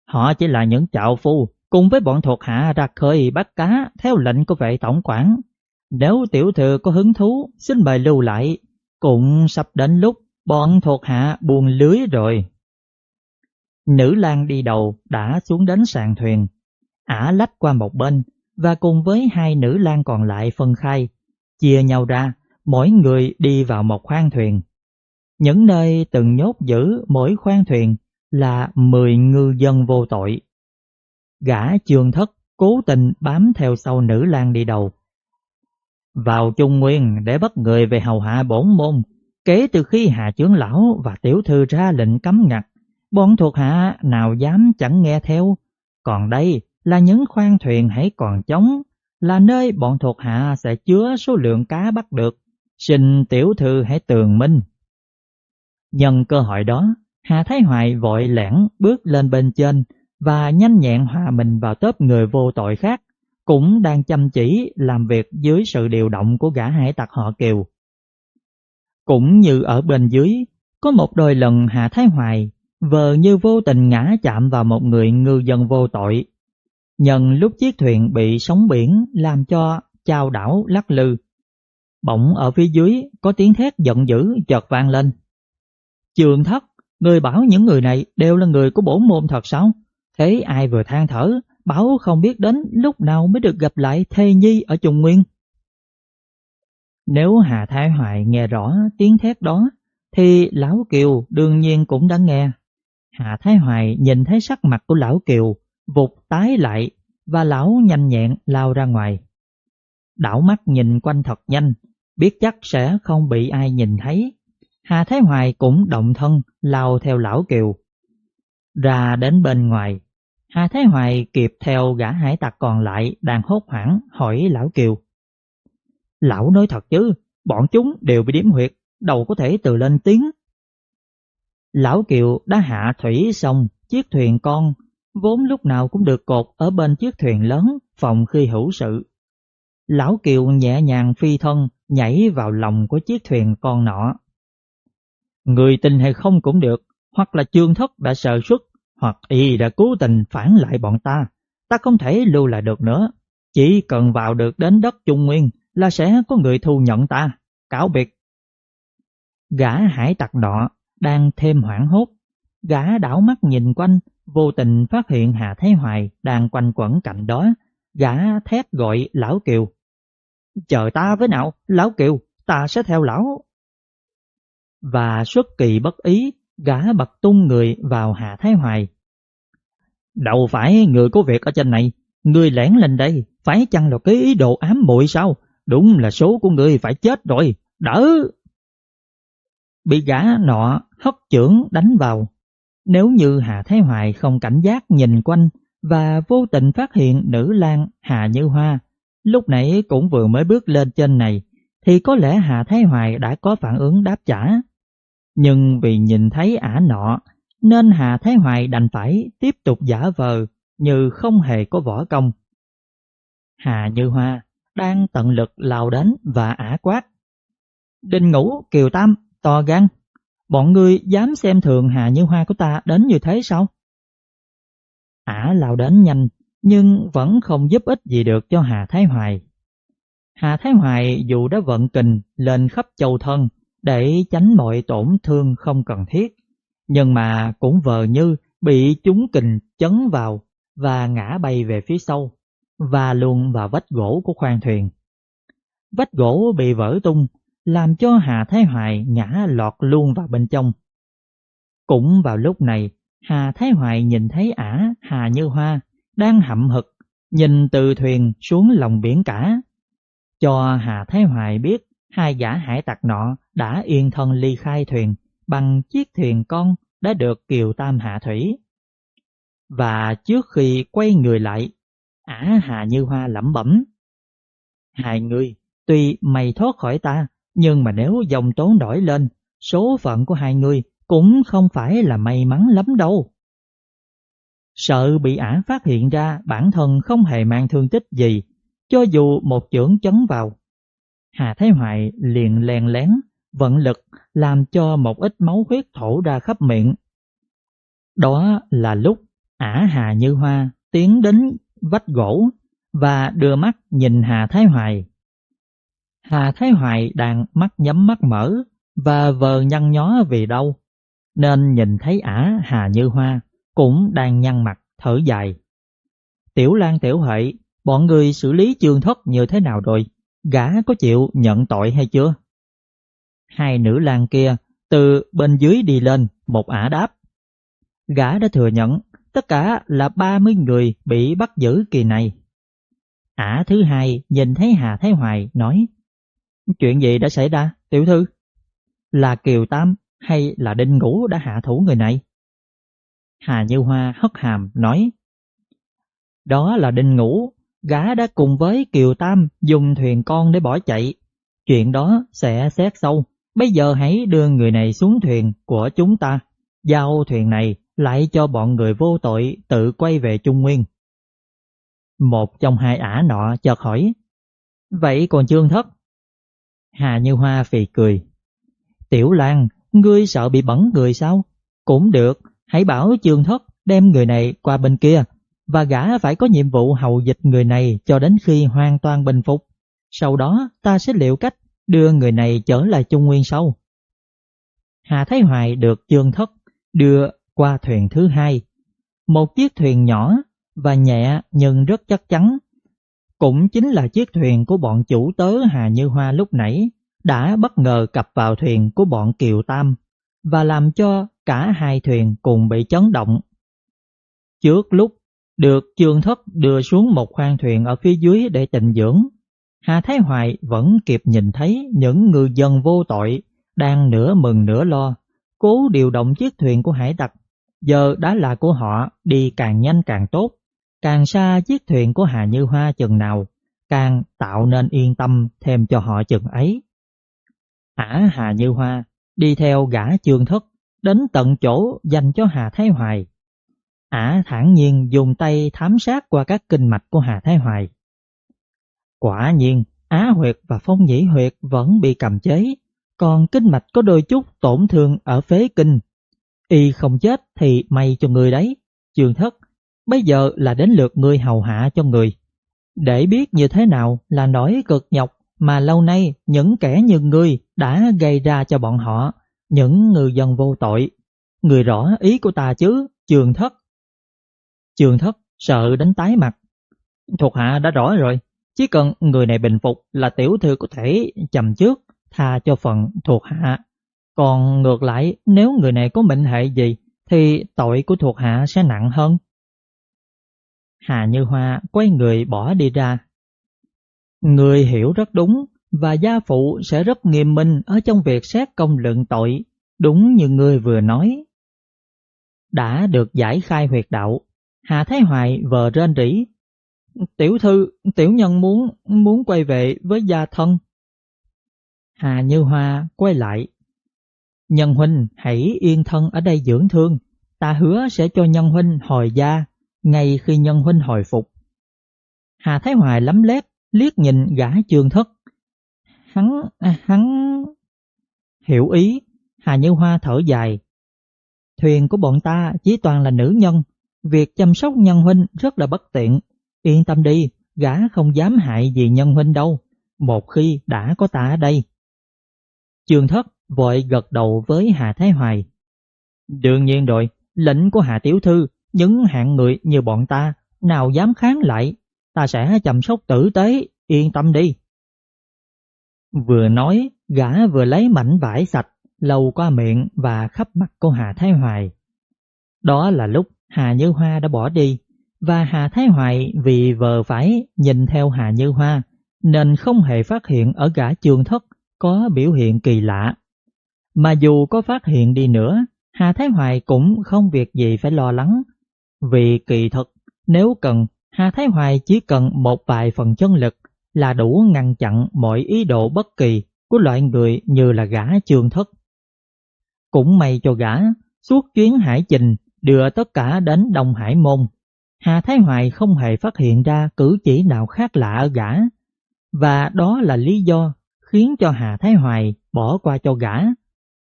Họ chỉ là những chạo phu cùng với bọn thuộc hạ ra khơi bắt cá theo lệnh của vệ tổng quản. Nếu tiểu thư có hứng thú, xin mời lưu lại, cũng sắp đến lúc bọn thuộc hạ buồn lưới rồi. Nữ lang đi đầu đã xuống đến sàn thuyền, ả lách qua một bên và cùng với hai nữ lang còn lại phân khai, chia nhau ra, mỗi người đi vào một khoang thuyền. Những nơi từng nhốt giữ mỗi khoang thuyền là mười ngư dân vô tội. Gã trường thất cố tình bám theo sau nữ lang đi đầu. Vào Trung Nguyên để bắt người về hầu hạ bổn môn, kể từ khi Hà Chướng Lão và Tiểu Thư ra lệnh cấm ngặt, bọn thuộc hạ nào dám chẳng nghe theo. Còn đây là những khoang thuyền hãy còn trống, là nơi bọn thuộc hạ sẽ chứa số lượng cá bắt được. Xin Tiểu Thư hãy tường minh. Nhân cơ hội đó, Hà Thái Hoài vội lẻn bước lên bên trên và nhanh nhẹn hòa mình vào tớp người vô tội khác, cũng đang chăm chỉ làm việc dưới sự điều động của gã hải tặc họ Kiều. Cũng như ở bên dưới, có một đôi lần hạ Thái Hoài vờ như vô tình ngã chạm vào một người ngư dân vô tội. Nhân lúc chiếc thuyền bị sóng biển làm cho chao đảo lắc lư. Bỗng ở phía dưới có tiếng thét giận dữ chợt vang lên. Trường thất, người bảo những người này đều là người của bổn môn thật sao? Thế ai vừa than thở, bảo không biết đến lúc nào mới được gặp lại thê nhi ở trùng Nguyên. Nếu Hà Thái Hoài nghe rõ tiếng thét đó, thì Lão Kiều đương nhiên cũng đã nghe. Hà Thái Hoài nhìn thấy sắc mặt của Lão Kiều, vụt tái lại và Lão nhanh nhẹn lao ra ngoài. Đảo mắt nhìn quanh thật nhanh, biết chắc sẽ không bị ai nhìn thấy. Hà Thái Hoài cũng động thân lao theo Lão Kiều. Ra đến bên ngoài, Hà Thái Hoài kịp theo gã hải tặc còn lại đang hốt hoảng hỏi Lão Kiều. Lão nói thật chứ, bọn chúng đều bị điểm huyệt, đầu có thể từ lên tiếng. Lão Kiều đã hạ thủy xong chiếc thuyền con, vốn lúc nào cũng được cột ở bên chiếc thuyền lớn phòng khi hữu sự. Lão Kiều nhẹ nhàng phi thân nhảy vào lòng của chiếc thuyền con nọ. Người tình hay không cũng được, hoặc là trương thất đã sợ xuất, hoặc y đã cố tình phản lại bọn ta. Ta không thể lưu lại được nữa, chỉ cần vào được đến đất Trung Nguyên là sẽ có người thu nhận ta, cáo biệt. Gã hải tặc nọ đang thêm hoảng hốt, gã đảo mắt nhìn quanh, vô tình phát hiện Hà Thái Hoài đang quanh quẩn cạnh đó, gã thét gọi Lão Kiều. Chờ ta với nào, Lão Kiều, ta sẽ theo Lão. Và xuất kỳ bất ý, gã bật tung người vào Hà Thái Hoài. Đâu phải người có việc ở trên này, người lẻn lên đây, phải chăng là cái ý đồ ám muội sao? Đúng là số của người phải chết rồi, đỡ! Bị gã nọ hất trưởng đánh vào. Nếu như Hà Thái Hoài không cảnh giác nhìn quanh và vô tình phát hiện nữ lang Hà Như Hoa, lúc nãy cũng vừa mới bước lên trên này, thì có lẽ Hà Thái Hoài đã có phản ứng đáp trả. Nhưng vì nhìn thấy ả nọ, nên Hà Thái Hoài đành phải tiếp tục giả vờ như không hề có võ công. Hà Như Hoa đang tận lực lao đến và ả quát. Đinh ngủ Kiều Tam, to gan, bọn ngươi dám xem thường Hà Như Hoa của ta đến như thế sao? Ả lao đến nhanh, nhưng vẫn không giúp ích gì được cho Hà Thái Hoài. Hà Thái Hoài dù đã vận kình lên khắp châu thân để tránh mọi tổn thương không cần thiết, nhưng mà cũng vờ như bị chúng kình chấn vào và ngã bay về phía sau và luồn vào vách gỗ của khoang thuyền. Vách gỗ bị vỡ tung, làm cho Hà Thái Hoài ngã lọt luôn vào bên trong. Cũng vào lúc này, Hà Thái Hoài nhìn thấy ả Hà Như Hoa đang hậm hực nhìn từ thuyền xuống lòng biển cả. Cho Hà Thái Hoài biết hai gã hải tặc nọ đã yên thân ly khai thuyền bằng chiếc thuyền con đã được Kiều Tam hạ thủy. Và trước khi quay người lại Ả Hà Như Hoa lẩm bẩm. Hai người, tuy mày thoát khỏi ta, nhưng mà nếu dòng tố đổi lên, số phận của hai người cũng không phải là may mắn lắm đâu. Sợ bị ả phát hiện ra bản thân không hề mang thương tích gì, cho dù một chưởng chấn vào. Hà Thái Hoài liền len lén, vận lực làm cho một ít máu huyết thổ ra khắp miệng. Đó là lúc ả Hà Như Hoa tiến đến vách gỗ và đưa mắt nhìn Hà Thái Hoài. Hà Thái Hoài đang mắt nhắm mắt mở và vờ nhăn nhó vì đâu, nên nhìn thấy ả Hà Như Hoa cũng đang nhăn mặt thở dài. Tiểu Lan Tiểu Huệ, bọn người xử lý trường thất như thế nào rồi? Gã có chịu nhận tội hay chưa? Hai nữ lang kia từ bên dưới đi lên, một ả đáp. Gã đã thừa nhận tất cả là 30 người bị bắt giữ kỳ này. Ả thứ hai nhìn thấy Hà Thái Hoài nói Chuyện gì đã xảy ra, tiểu thư? Là Kiều Tam hay là Đinh Ngũ đã hạ thủ người này? Hà Như Hoa hất hàm nói Đó là Đinh Ngũ, gã đã cùng với Kiều Tam dùng thuyền con để bỏ chạy. Chuyện đó sẽ xét sâu, bây giờ hãy đưa người này xuống thuyền của chúng ta, giao thuyền này lại cho bọn người vô tội tự quay về Trung Nguyên. Một trong hai ả nọ chợt hỏi Vậy còn Trương Thất? Hà Như Hoa phì cười Tiểu Lan, ngươi sợ bị bẩn người sao? Cũng được, hãy bảo Trương Thất đem người này qua bên kia và gã phải có nhiệm vụ hầu dịch người này cho đến khi hoàn toàn bình phục. Sau đó ta sẽ liệu cách đưa người này trở lại Trung Nguyên sau. Hà Thái Hoài được chương Thất đưa qua thuyền thứ hai, một chiếc thuyền nhỏ và nhẹ nhưng rất chắc chắn. Cũng chính là chiếc thuyền của bọn chủ tớ Hà Như Hoa lúc nãy đã bất ngờ cập vào thuyền của bọn Kiều Tam và làm cho cả hai thuyền cùng bị chấn động. Trước lúc được Trương Thất đưa xuống một khoang thuyền ở phía dưới để tịnh dưỡng, Hà Thái Hoài vẫn kịp nhìn thấy những ngư dân vô tội đang nửa mừng nửa lo, cố điều động chiếc thuyền của hải tặc. Giờ đã là của họ đi càng nhanh càng tốt, càng xa chiếc thuyền của Hà Như Hoa chừng nào, càng tạo nên yên tâm thêm cho họ chừng ấy. Ả Hà Như Hoa đi theo gã Trương Thất đến tận chỗ dành cho Hà Thái Hoài. Ả thản nhiên dùng tay thám sát qua các kinh mạch của Hà Thái Hoài. Quả nhiên, Á huyệt và phong nhĩ huyệt vẫn bị cầm chế, còn kinh mạch có đôi chút tổn thương ở phế kinh. Y không chết thì may cho người đấy, trường thất, bây giờ là đến lượt người hầu hạ cho người. Để biết như thế nào là nỗi cực nhọc mà lâu nay những kẻ như ngươi đã gây ra cho bọn họ, những người dân vô tội. Người rõ ý của ta chứ, trường thất. Trường thất sợ đánh tái mặt. Thuộc hạ đã rõ rồi, chỉ cần người này bình phục là tiểu thư có thể chầm trước, tha cho phần thuộc hạ. Còn ngược lại, nếu người này có mệnh hệ gì, thì tội của thuộc hạ sẽ nặng hơn. Hà Như Hoa quay người bỏ đi ra. Người hiểu rất đúng và gia phụ sẽ rất nghiêm minh ở trong việc xét công lượng tội, đúng như người vừa nói. Đã được giải khai huyệt đạo, Hà Thái Hoài vờ rên rỉ. Tiểu thư, tiểu nhân muốn muốn quay về với gia thân. Hà Như Hoa quay lại. Nhân huynh hãy yên thân ở đây dưỡng thương, ta hứa sẽ cho nhân huynh hồi gia ngay khi nhân huynh hồi phục. Hà Thái Hoài lấm lét, liếc nhìn gã trường thất. Hắn, à, hắn... Hiểu ý, Hà Như Hoa thở dài. Thuyền của bọn ta chỉ toàn là nữ nhân, việc chăm sóc nhân huynh rất là bất tiện. Yên tâm đi, gã không dám hại gì nhân huynh đâu, một khi đã có ta ở đây. Trường thất vội gật đầu với Hà Thái Hoài. Đương nhiên rồi, lệnh của Hà Tiểu Thư, những hạng người như bọn ta, nào dám kháng lại, ta sẽ chăm sóc tử tế, yên tâm đi. Vừa nói, gã vừa lấy mảnh vải sạch, lầu qua miệng và khắp mặt của Hà Thái Hoài. Đó là lúc Hà Như Hoa đã bỏ đi, và Hà Thái Hoài vì vờ phải nhìn theo Hà Như Hoa, nên không hề phát hiện ở gã trường thất có biểu hiện kỳ lạ. Mà dù có phát hiện đi nữa, Hà Thái Hoài cũng không việc gì phải lo lắng. Vì kỳ thực, nếu cần, Hà Thái Hoài chỉ cần một vài phần chân lực là đủ ngăn chặn mọi ý đồ bất kỳ của loại người như là gã trường thất. Cũng may cho gã, suốt chuyến hải trình đưa tất cả đến Đông Hải Môn. Hà Thái Hoài không hề phát hiện ra cử chỉ nào khác lạ ở gã. Và đó là lý do khiến cho Hà Thái Hoài bỏ qua cho gã.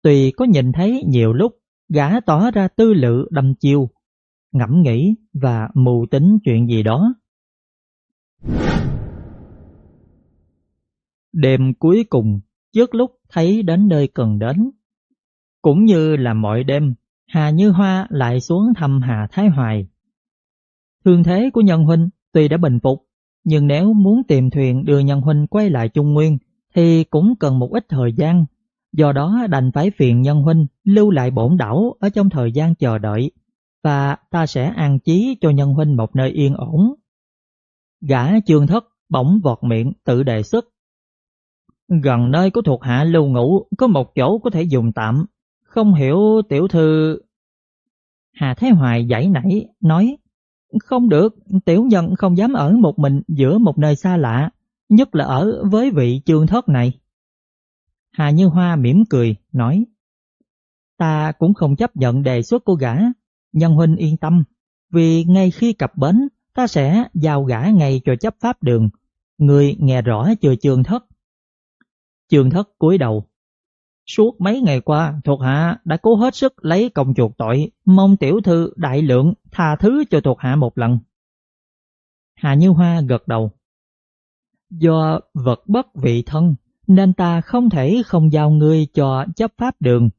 Tùy có nhìn thấy nhiều lúc gã tỏ ra tư lự đâm chiêu, ngẫm nghĩ và mù tính chuyện gì đó. Đêm cuối cùng, trước lúc thấy đến nơi cần đến. Cũng như là mọi đêm, Hà Như Hoa lại xuống thăm Hà Thái Hoài. Thương thế của nhân huynh tuy đã bình phục, nhưng nếu muốn tìm thuyền đưa nhân huynh quay lại Trung Nguyên thì cũng cần một ít thời gian. Do đó đành phải phiền nhân huynh lưu lại bổn đảo ở trong thời gian chờ đợi và ta sẽ an trí cho nhân huynh một nơi yên ổn. Gã trương thất bỗng vọt miệng tự đề xuất. Gần nơi của thuộc hạ lưu ngủ có một chỗ có thể dùng tạm, không hiểu tiểu thư... Hà Thái Hoài giải nảy, nói Không được, tiểu nhân không dám ở một mình giữa một nơi xa lạ, nhất là ở với vị trương thất này. Hà Như Hoa mỉm cười, nói Ta cũng không chấp nhận đề xuất của gã, nhân huynh yên tâm, vì ngay khi cập bến, ta sẽ giao gã ngay cho chấp pháp đường. Người nghe rõ chưa trương thất? trương thất cúi đầu. Suốt mấy ngày qua, thuộc hạ đã cố hết sức lấy công chuộc tội, mong tiểu thư đại lượng tha thứ cho thuộc hạ một lần. Hà Như Hoa gật đầu. Do vật bất vị thân, nên ta không thể không giao ngươi cho chấp pháp đường.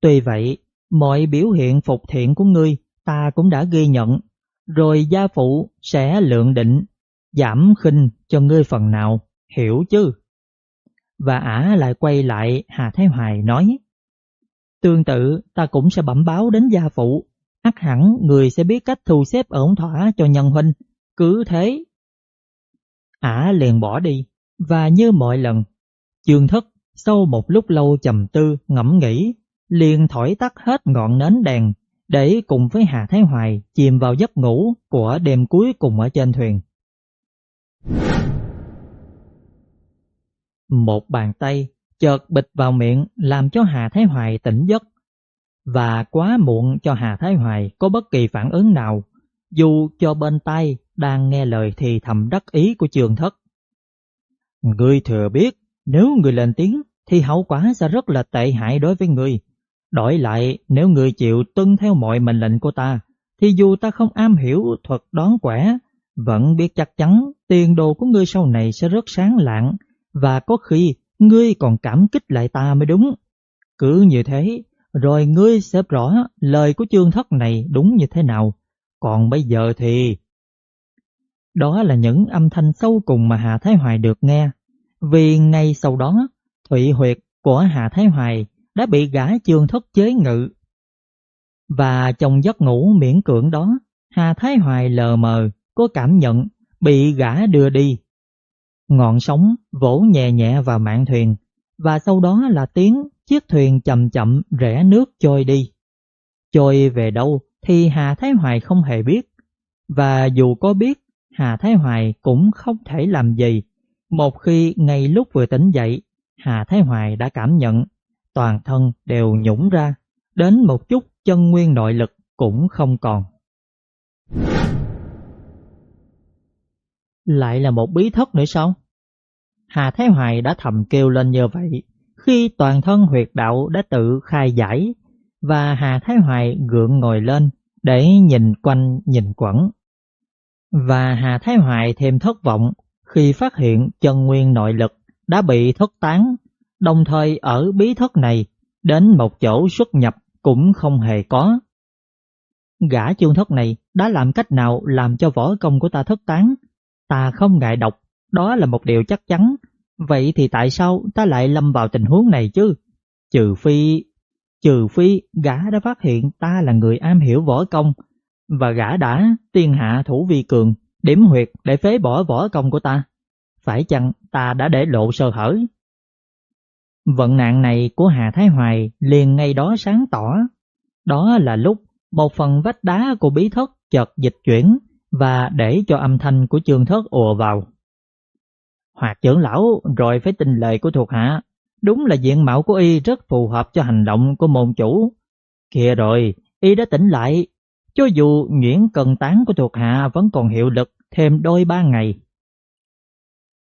Tuy vậy, mọi biểu hiện phục thiện của ngươi ta cũng đã ghi nhận, rồi gia phụ sẽ lượng định, giảm khinh cho ngươi phần nào, hiểu chứ? Và ả lại quay lại Hà Thái Hoài nói, Tương tự ta cũng sẽ bẩm báo đến gia phụ, ắt hẳn người sẽ biết cách thu xếp ổn thỏa cho nhân huynh, cứ thế. Ả liền bỏ đi, và như mọi lần, chương thất sau một lúc lâu trầm tư ngẫm nghĩ, liền thổi tắt hết ngọn nến đèn để cùng với Hà Thái Hoài chìm vào giấc ngủ của đêm cuối cùng ở trên thuyền. Một bàn tay chợt bịch vào miệng làm cho Hà Thái Hoài tỉnh giấc và quá muộn cho Hà Thái Hoài có bất kỳ phản ứng nào dù cho bên tay đang nghe lời thì thầm đắc ý của trường thất. Ngươi thừa biết nếu người lên tiếng thì hậu quả sẽ rất là tệ hại đối với người. Đổi lại, nếu người chịu tuân theo mọi mệnh lệnh của ta, thì dù ta không am hiểu thuật đoán quẻ, vẫn biết chắc chắn tiền đồ của ngươi sau này sẽ rất sáng lạng và có khi ngươi còn cảm kích lại ta mới đúng. Cứ như thế, rồi ngươi sẽ rõ lời của chương thất này đúng như thế nào. Còn bây giờ thì... Đó là những âm thanh sâu cùng mà Hạ Thái Hoài được nghe. Vì ngay sau đó, Thụy huyệt của Hạ Thái Hoài đã bị gã chương thất chế ngự. Và trong giấc ngủ miễn cưỡng đó, Hà Thái Hoài lờ mờ có cảm nhận bị gã đưa đi. Ngọn sóng vỗ nhẹ nhẹ vào mạn thuyền và sau đó là tiếng chiếc thuyền chậm chậm rẽ nước trôi đi. Trôi về đâu thì Hà Thái Hoài không hề biết và dù có biết Hà Thái Hoài cũng không thể làm gì. Một khi ngay lúc vừa tỉnh dậy, Hà Thái Hoài đã cảm nhận toàn thân đều nhũng ra, đến một chút chân nguyên nội lực cũng không còn. Lại là một bí thất nữa sao? Hà Thái Hoài đã thầm kêu lên như vậy khi toàn thân huyệt đạo đã tự khai giải và Hà Thái Hoài gượng ngồi lên để nhìn quanh nhìn quẩn. Và Hà Thái Hoài thêm thất vọng khi phát hiện chân nguyên nội lực đã bị thất tán Đồng thời ở bí thất này, đến một chỗ xuất nhập cũng không hề có. Gã chương thất này đã làm cách nào làm cho võ công của ta thất tán? Ta không ngại độc, đó là một điều chắc chắn. Vậy thì tại sao ta lại lâm vào tình huống này chứ? Trừ phi... Trừ phi gã đã phát hiện ta là người am hiểu võ công và gã đã tiên hạ thủ vi cường, điểm huyệt để phế bỏ võ công của ta. Phải chăng ta đã để lộ sơ hở Vận nạn này của Hà Thái Hoài liền ngay đó sáng tỏ. Đó là lúc một phần vách đá của bí thất chợt dịch chuyển và để cho âm thanh của trường thất ùa vào. Hoạt trưởng lão rồi phải tin lời của thuộc hạ. Đúng là diện mạo của y rất phù hợp cho hành động của môn chủ. Kìa rồi, y đã tỉnh lại. Cho dù nhuyễn cần tán của thuộc hạ vẫn còn hiệu lực thêm đôi ba ngày.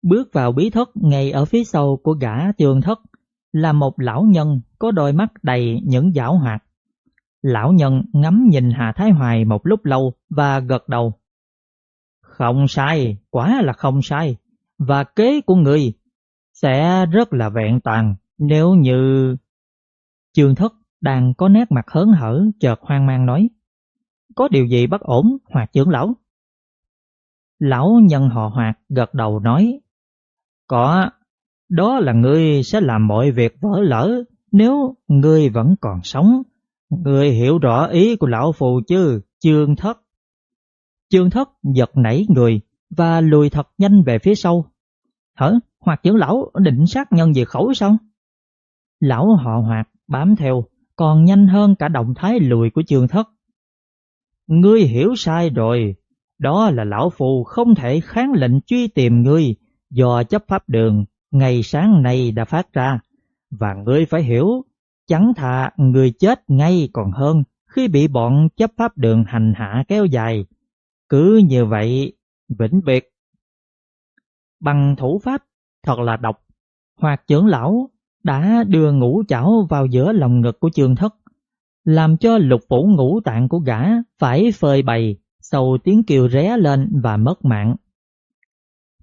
Bước vào bí thất ngay ở phía sau của gã trường thất là một lão nhân có đôi mắt đầy những giảo hoạt. Lão nhân ngắm nhìn Hà Thái Hoài một lúc lâu và gật đầu. Không sai, quả là không sai. Và kế của người sẽ rất là vẹn toàn nếu như... Trương Thất đang có nét mặt hớn hở chợt hoang mang nói. Có điều gì bất ổn, hoạt trưởng lão? Lão nhân họ hoạt gật đầu nói. Có, đó là ngươi sẽ làm mọi việc vỡ lỡ nếu ngươi vẫn còn sống. Ngươi hiểu rõ ý của lão phù chứ, chương thất. Chương thất giật nảy người và lùi thật nhanh về phía sau. Hả? Hoạt trưởng lão định sát nhân diệt khẩu sao? Lão họ hoạt bám theo còn nhanh hơn cả động thái lùi của chương thất. Ngươi hiểu sai rồi, đó là lão phù không thể kháng lệnh truy tìm ngươi do chấp pháp đường ngày sáng nay đã phát ra. Và ngươi phải hiểu, chẳng thà người chết ngay còn hơn khi bị bọn chấp pháp đường hành hạ kéo dài. Cứ như vậy, vĩnh biệt. Bằng thủ pháp thật là độc, hoặc trưởng lão đã đưa ngũ chảo vào giữa lòng ngực của trường thất, làm cho lục phủ ngũ tạng của gã phải phơi bày, sầu tiếng kêu ré lên và mất mạng.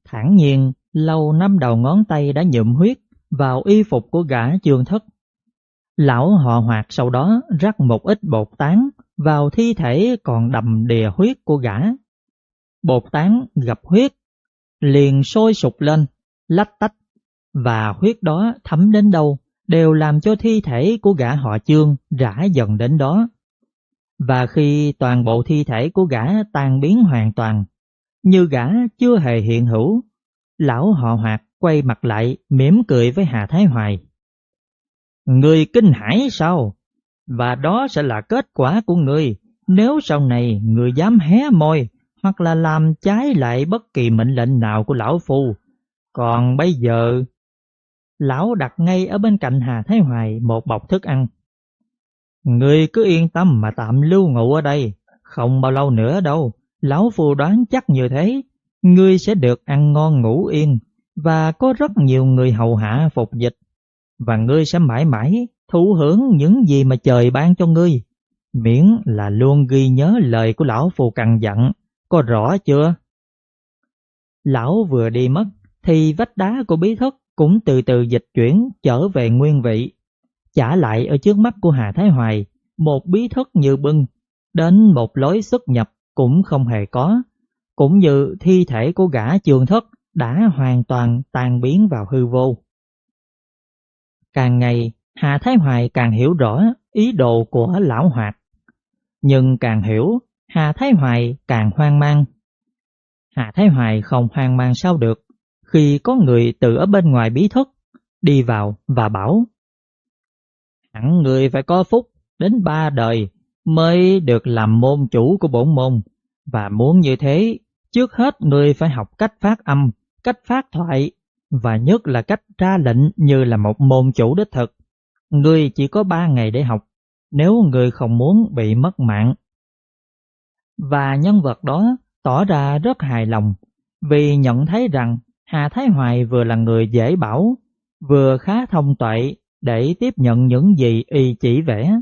Thẳng nhiên, lâu năm đầu ngón tay đã nhuộm huyết vào y phục của gã trường thất. Lão họ hoạt sau đó rắc một ít bột tán vào thi thể còn đầm đìa huyết của gã. Bột tán gặp huyết, liền sôi sục lên, lách tách và huyết đó thấm đến đâu đều làm cho thi thể của gã họ chương rã dần đến đó. Và khi toàn bộ thi thể của gã tan biến hoàn toàn, như gã chưa hề hiện hữu, lão họ hoạt quay mặt lại mỉm cười với Hà Thái Hoài. Người kinh hãi sao? Và đó sẽ là kết quả của người nếu sau này người dám hé môi hoặc là làm trái lại bất kỳ mệnh lệnh nào của lão phu. Còn bây giờ Lão đặt ngay ở bên cạnh Hà Thái Hoài một bọc thức ăn. Ngươi cứ yên tâm mà tạm lưu ngụ ở đây, không bao lâu nữa đâu, lão phu đoán chắc như thế, ngươi sẽ được ăn ngon ngủ yên và có rất nhiều người hầu hạ phục dịch và ngươi sẽ mãi mãi thụ hưởng những gì mà trời ban cho ngươi, miễn là luôn ghi nhớ lời của lão phù cằn dặn, có rõ chưa? Lão vừa đi mất thì vách đá của bí thất cũng từ từ dịch chuyển trở về nguyên vị, trả lại ở trước mắt của Hà Thái Hoài một bí thất như bưng, đến một lối xuất nhập cũng không hề có, cũng như thi thể của gã trường thất đã hoàn toàn tan biến vào hư vô. Càng ngày, Hà Thái Hoài càng hiểu rõ ý đồ của lão hoạt, nhưng càng hiểu, Hà Thái Hoài càng hoang mang. Hà Thái Hoài không hoang mang sao được, khi có người từ ở bên ngoài bí thất đi vào và bảo Hẳn người phải có phúc đến ba đời mới được làm môn chủ của bổn môn và muốn như thế trước hết người phải học cách phát âm, cách phát thoại và nhất là cách ra lệnh như là một môn chủ đích thực. Người chỉ có ba ngày để học nếu người không muốn bị mất mạng. Và nhân vật đó tỏ ra rất hài lòng vì nhận thấy rằng Hà Thái Hoài vừa là người dễ bảo, vừa khá thông tuệ để tiếp nhận những gì y chỉ vẽ.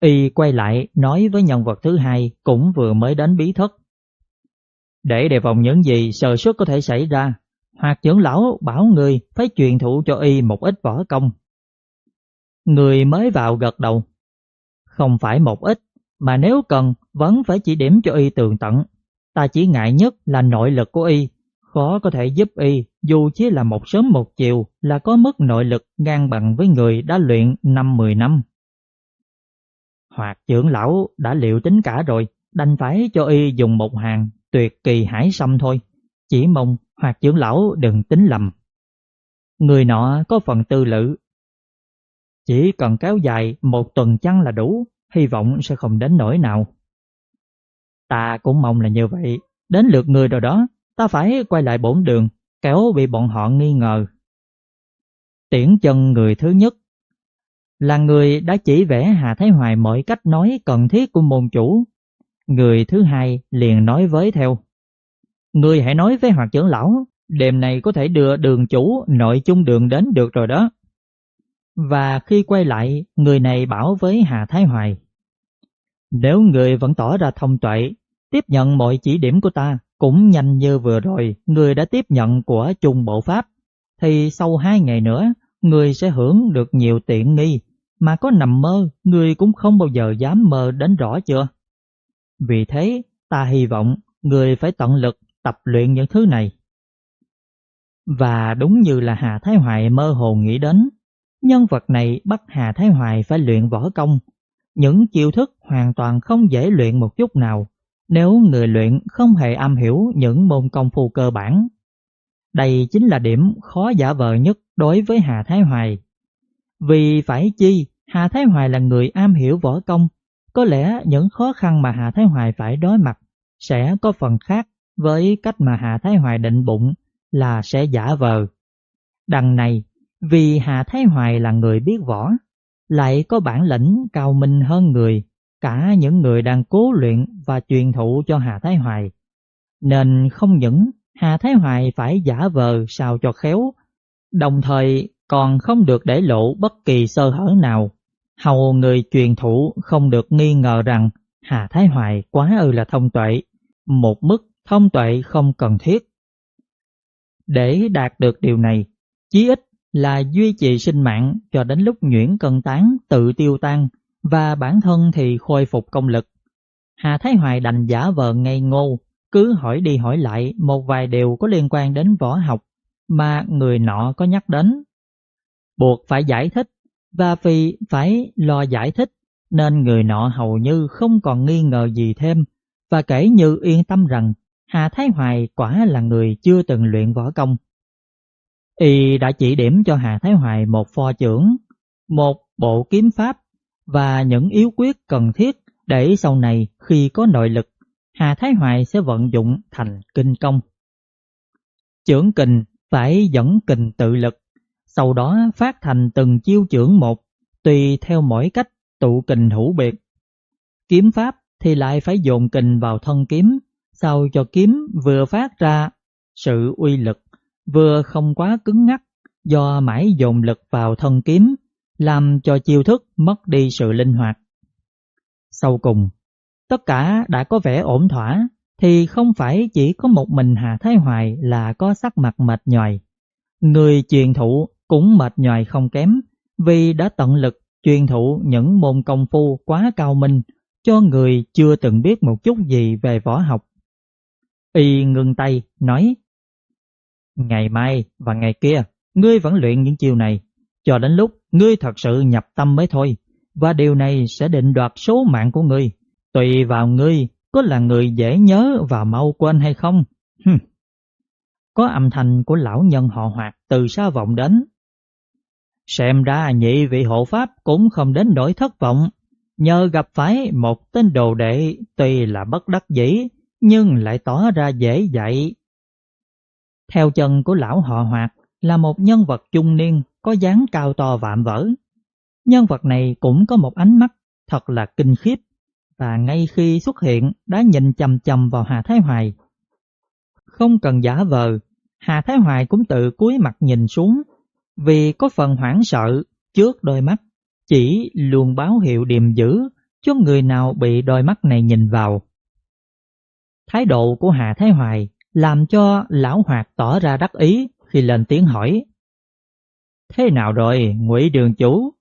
Y quay lại nói với nhân vật thứ hai cũng vừa mới đến bí thất. Để đề phòng những gì sơ suất có thể xảy ra, hoặc trưởng lão bảo người phải truyền thụ cho y một ít võ công. Người mới vào gật đầu. Không phải một ít, mà nếu cần vẫn phải chỉ điểm cho y tường tận. Ta chỉ ngại nhất là nội lực của y khó có thể giúp y dù chỉ là một sớm một chiều là có mức nội lực ngang bằng với người đã luyện năm mười năm. Hoặc trưởng lão đã liệu tính cả rồi, đành phải cho y dùng một hàng tuyệt kỳ hải sâm thôi, chỉ mong hoặc trưởng lão đừng tính lầm. Người nọ có phần tư lự. Chỉ cần kéo dài một tuần chăng là đủ, hy vọng sẽ không đến nỗi nào. Ta cũng mong là như vậy, đến lượt người rồi đó, ta phải quay lại bổn đường, kéo bị bọn họ nghi ngờ. Tiễn chân người thứ nhất là người đã chỉ vẽ Hà Thái Hoài mọi cách nói cần thiết của môn chủ. Người thứ hai liền nói với theo. Người hãy nói với hoạt trưởng lão, đêm này có thể đưa đường chủ nội chung đường đến được rồi đó. Và khi quay lại, người này bảo với Hà Thái Hoài. Nếu người vẫn tỏ ra thông tuệ, tiếp nhận mọi chỉ điểm của ta, cũng nhanh như vừa rồi, người đã tiếp nhận của chung bộ pháp, thì sau hai ngày nữa người sẽ hưởng được nhiều tiện nghi mà có nằm mơ người cũng không bao giờ dám mơ đến rõ chưa. Vì thế ta hy vọng người phải tận lực tập luyện những thứ này. Và đúng như là Hà Thái Hoài mơ hồ nghĩ đến, nhân vật này bắt Hà Thái Hoài phải luyện võ công. Những chiêu thức hoàn toàn không dễ luyện một chút nào nếu người luyện không hề am hiểu những môn công phu cơ bản. Đây chính là điểm khó giả vờ nhất đối với Hà Thái Hoài. Vì phải chi, Hà Thái Hoài là người am hiểu võ công, có lẽ những khó khăn mà Hà Thái Hoài phải đối mặt sẽ có phần khác với cách mà Hà Thái Hoài định bụng là sẽ giả vờ. Đằng này, vì Hà Thái Hoài là người biết võ, lại có bản lĩnh cao minh hơn người, cả những người đang cố luyện và truyền thụ cho Hà Thái Hoài. Nên không những Hà Thái Hoài phải giả vờ sao cho khéo, đồng thời còn không được để lộ bất kỳ sơ hở nào. Hầu người truyền thụ không được nghi ngờ rằng Hà Thái Hoài quá ư là thông tuệ, một mức thông tuệ không cần thiết. Để đạt được điều này, chí ít là duy trì sinh mạng cho đến lúc nhuyễn cân tán tự tiêu tan và bản thân thì khôi phục công lực. Hà Thái Hoài đành giả vờ ngây ngô, cứ hỏi đi hỏi lại một vài điều có liên quan đến võ học mà người nọ có nhắc đến. Buộc phải giải thích và vì phải lo giải thích nên người nọ hầu như không còn nghi ngờ gì thêm và kể như yên tâm rằng Hà Thái Hoài quả là người chưa từng luyện võ công. Y đã chỉ điểm cho Hà Thái Hoài một pho trưởng, một bộ kiếm pháp và những yếu quyết cần thiết để sau này khi có nội lực, Hà Thái Hoài sẽ vận dụng thành kinh công. Trưởng kình phải dẫn kình tự lực, sau đó phát thành từng chiêu trưởng một, tùy theo mỗi cách tụ kình hữu biệt. Kiếm pháp thì lại phải dồn kình vào thân kiếm, sao cho kiếm vừa phát ra sự uy lực, vừa không quá cứng ngắc do mãi dồn lực vào thân kiếm làm cho chiêu thức mất đi sự linh hoạt. Sau cùng, tất cả đã có vẻ ổn thỏa, thì không phải chỉ có một mình Hà Thái Hoài là có sắc mặt mệt nhòi. Người truyền thụ cũng mệt nhòi không kém, vì đã tận lực truyền thụ những môn công phu quá cao minh cho người chưa từng biết một chút gì về võ học. Y ngừng tay, nói Ngày mai và ngày kia, ngươi vẫn luyện những chiêu này, cho đến lúc ngươi thật sự nhập tâm mới thôi, và điều này sẽ định đoạt số mạng của ngươi, tùy vào ngươi có là người dễ nhớ và mau quên hay không. Hừm. Có âm thanh của lão nhân họ hoạt từ xa vọng đến. Xem ra nhị vị hộ pháp cũng không đến nỗi thất vọng, nhờ gặp phải một tên đồ đệ tuy là bất đắc dĩ nhưng lại tỏ ra dễ dạy. Theo chân của lão họ hoạt là một nhân vật trung niên có dáng cao to vạm vỡ. Nhân vật này cũng có một ánh mắt thật là kinh khiếp và ngay khi xuất hiện đã nhìn chầm chầm vào Hà Thái Hoài. Không cần giả vờ, Hà Thái Hoài cũng tự cúi mặt nhìn xuống vì có phần hoảng sợ trước đôi mắt chỉ luôn báo hiệu điềm dữ cho người nào bị đôi mắt này nhìn vào. Thái độ của Hà Thái Hoài làm cho lão hoạt tỏ ra đắc ý khi lên tiếng hỏi. Thế nào rồi, ngụy đường chủ?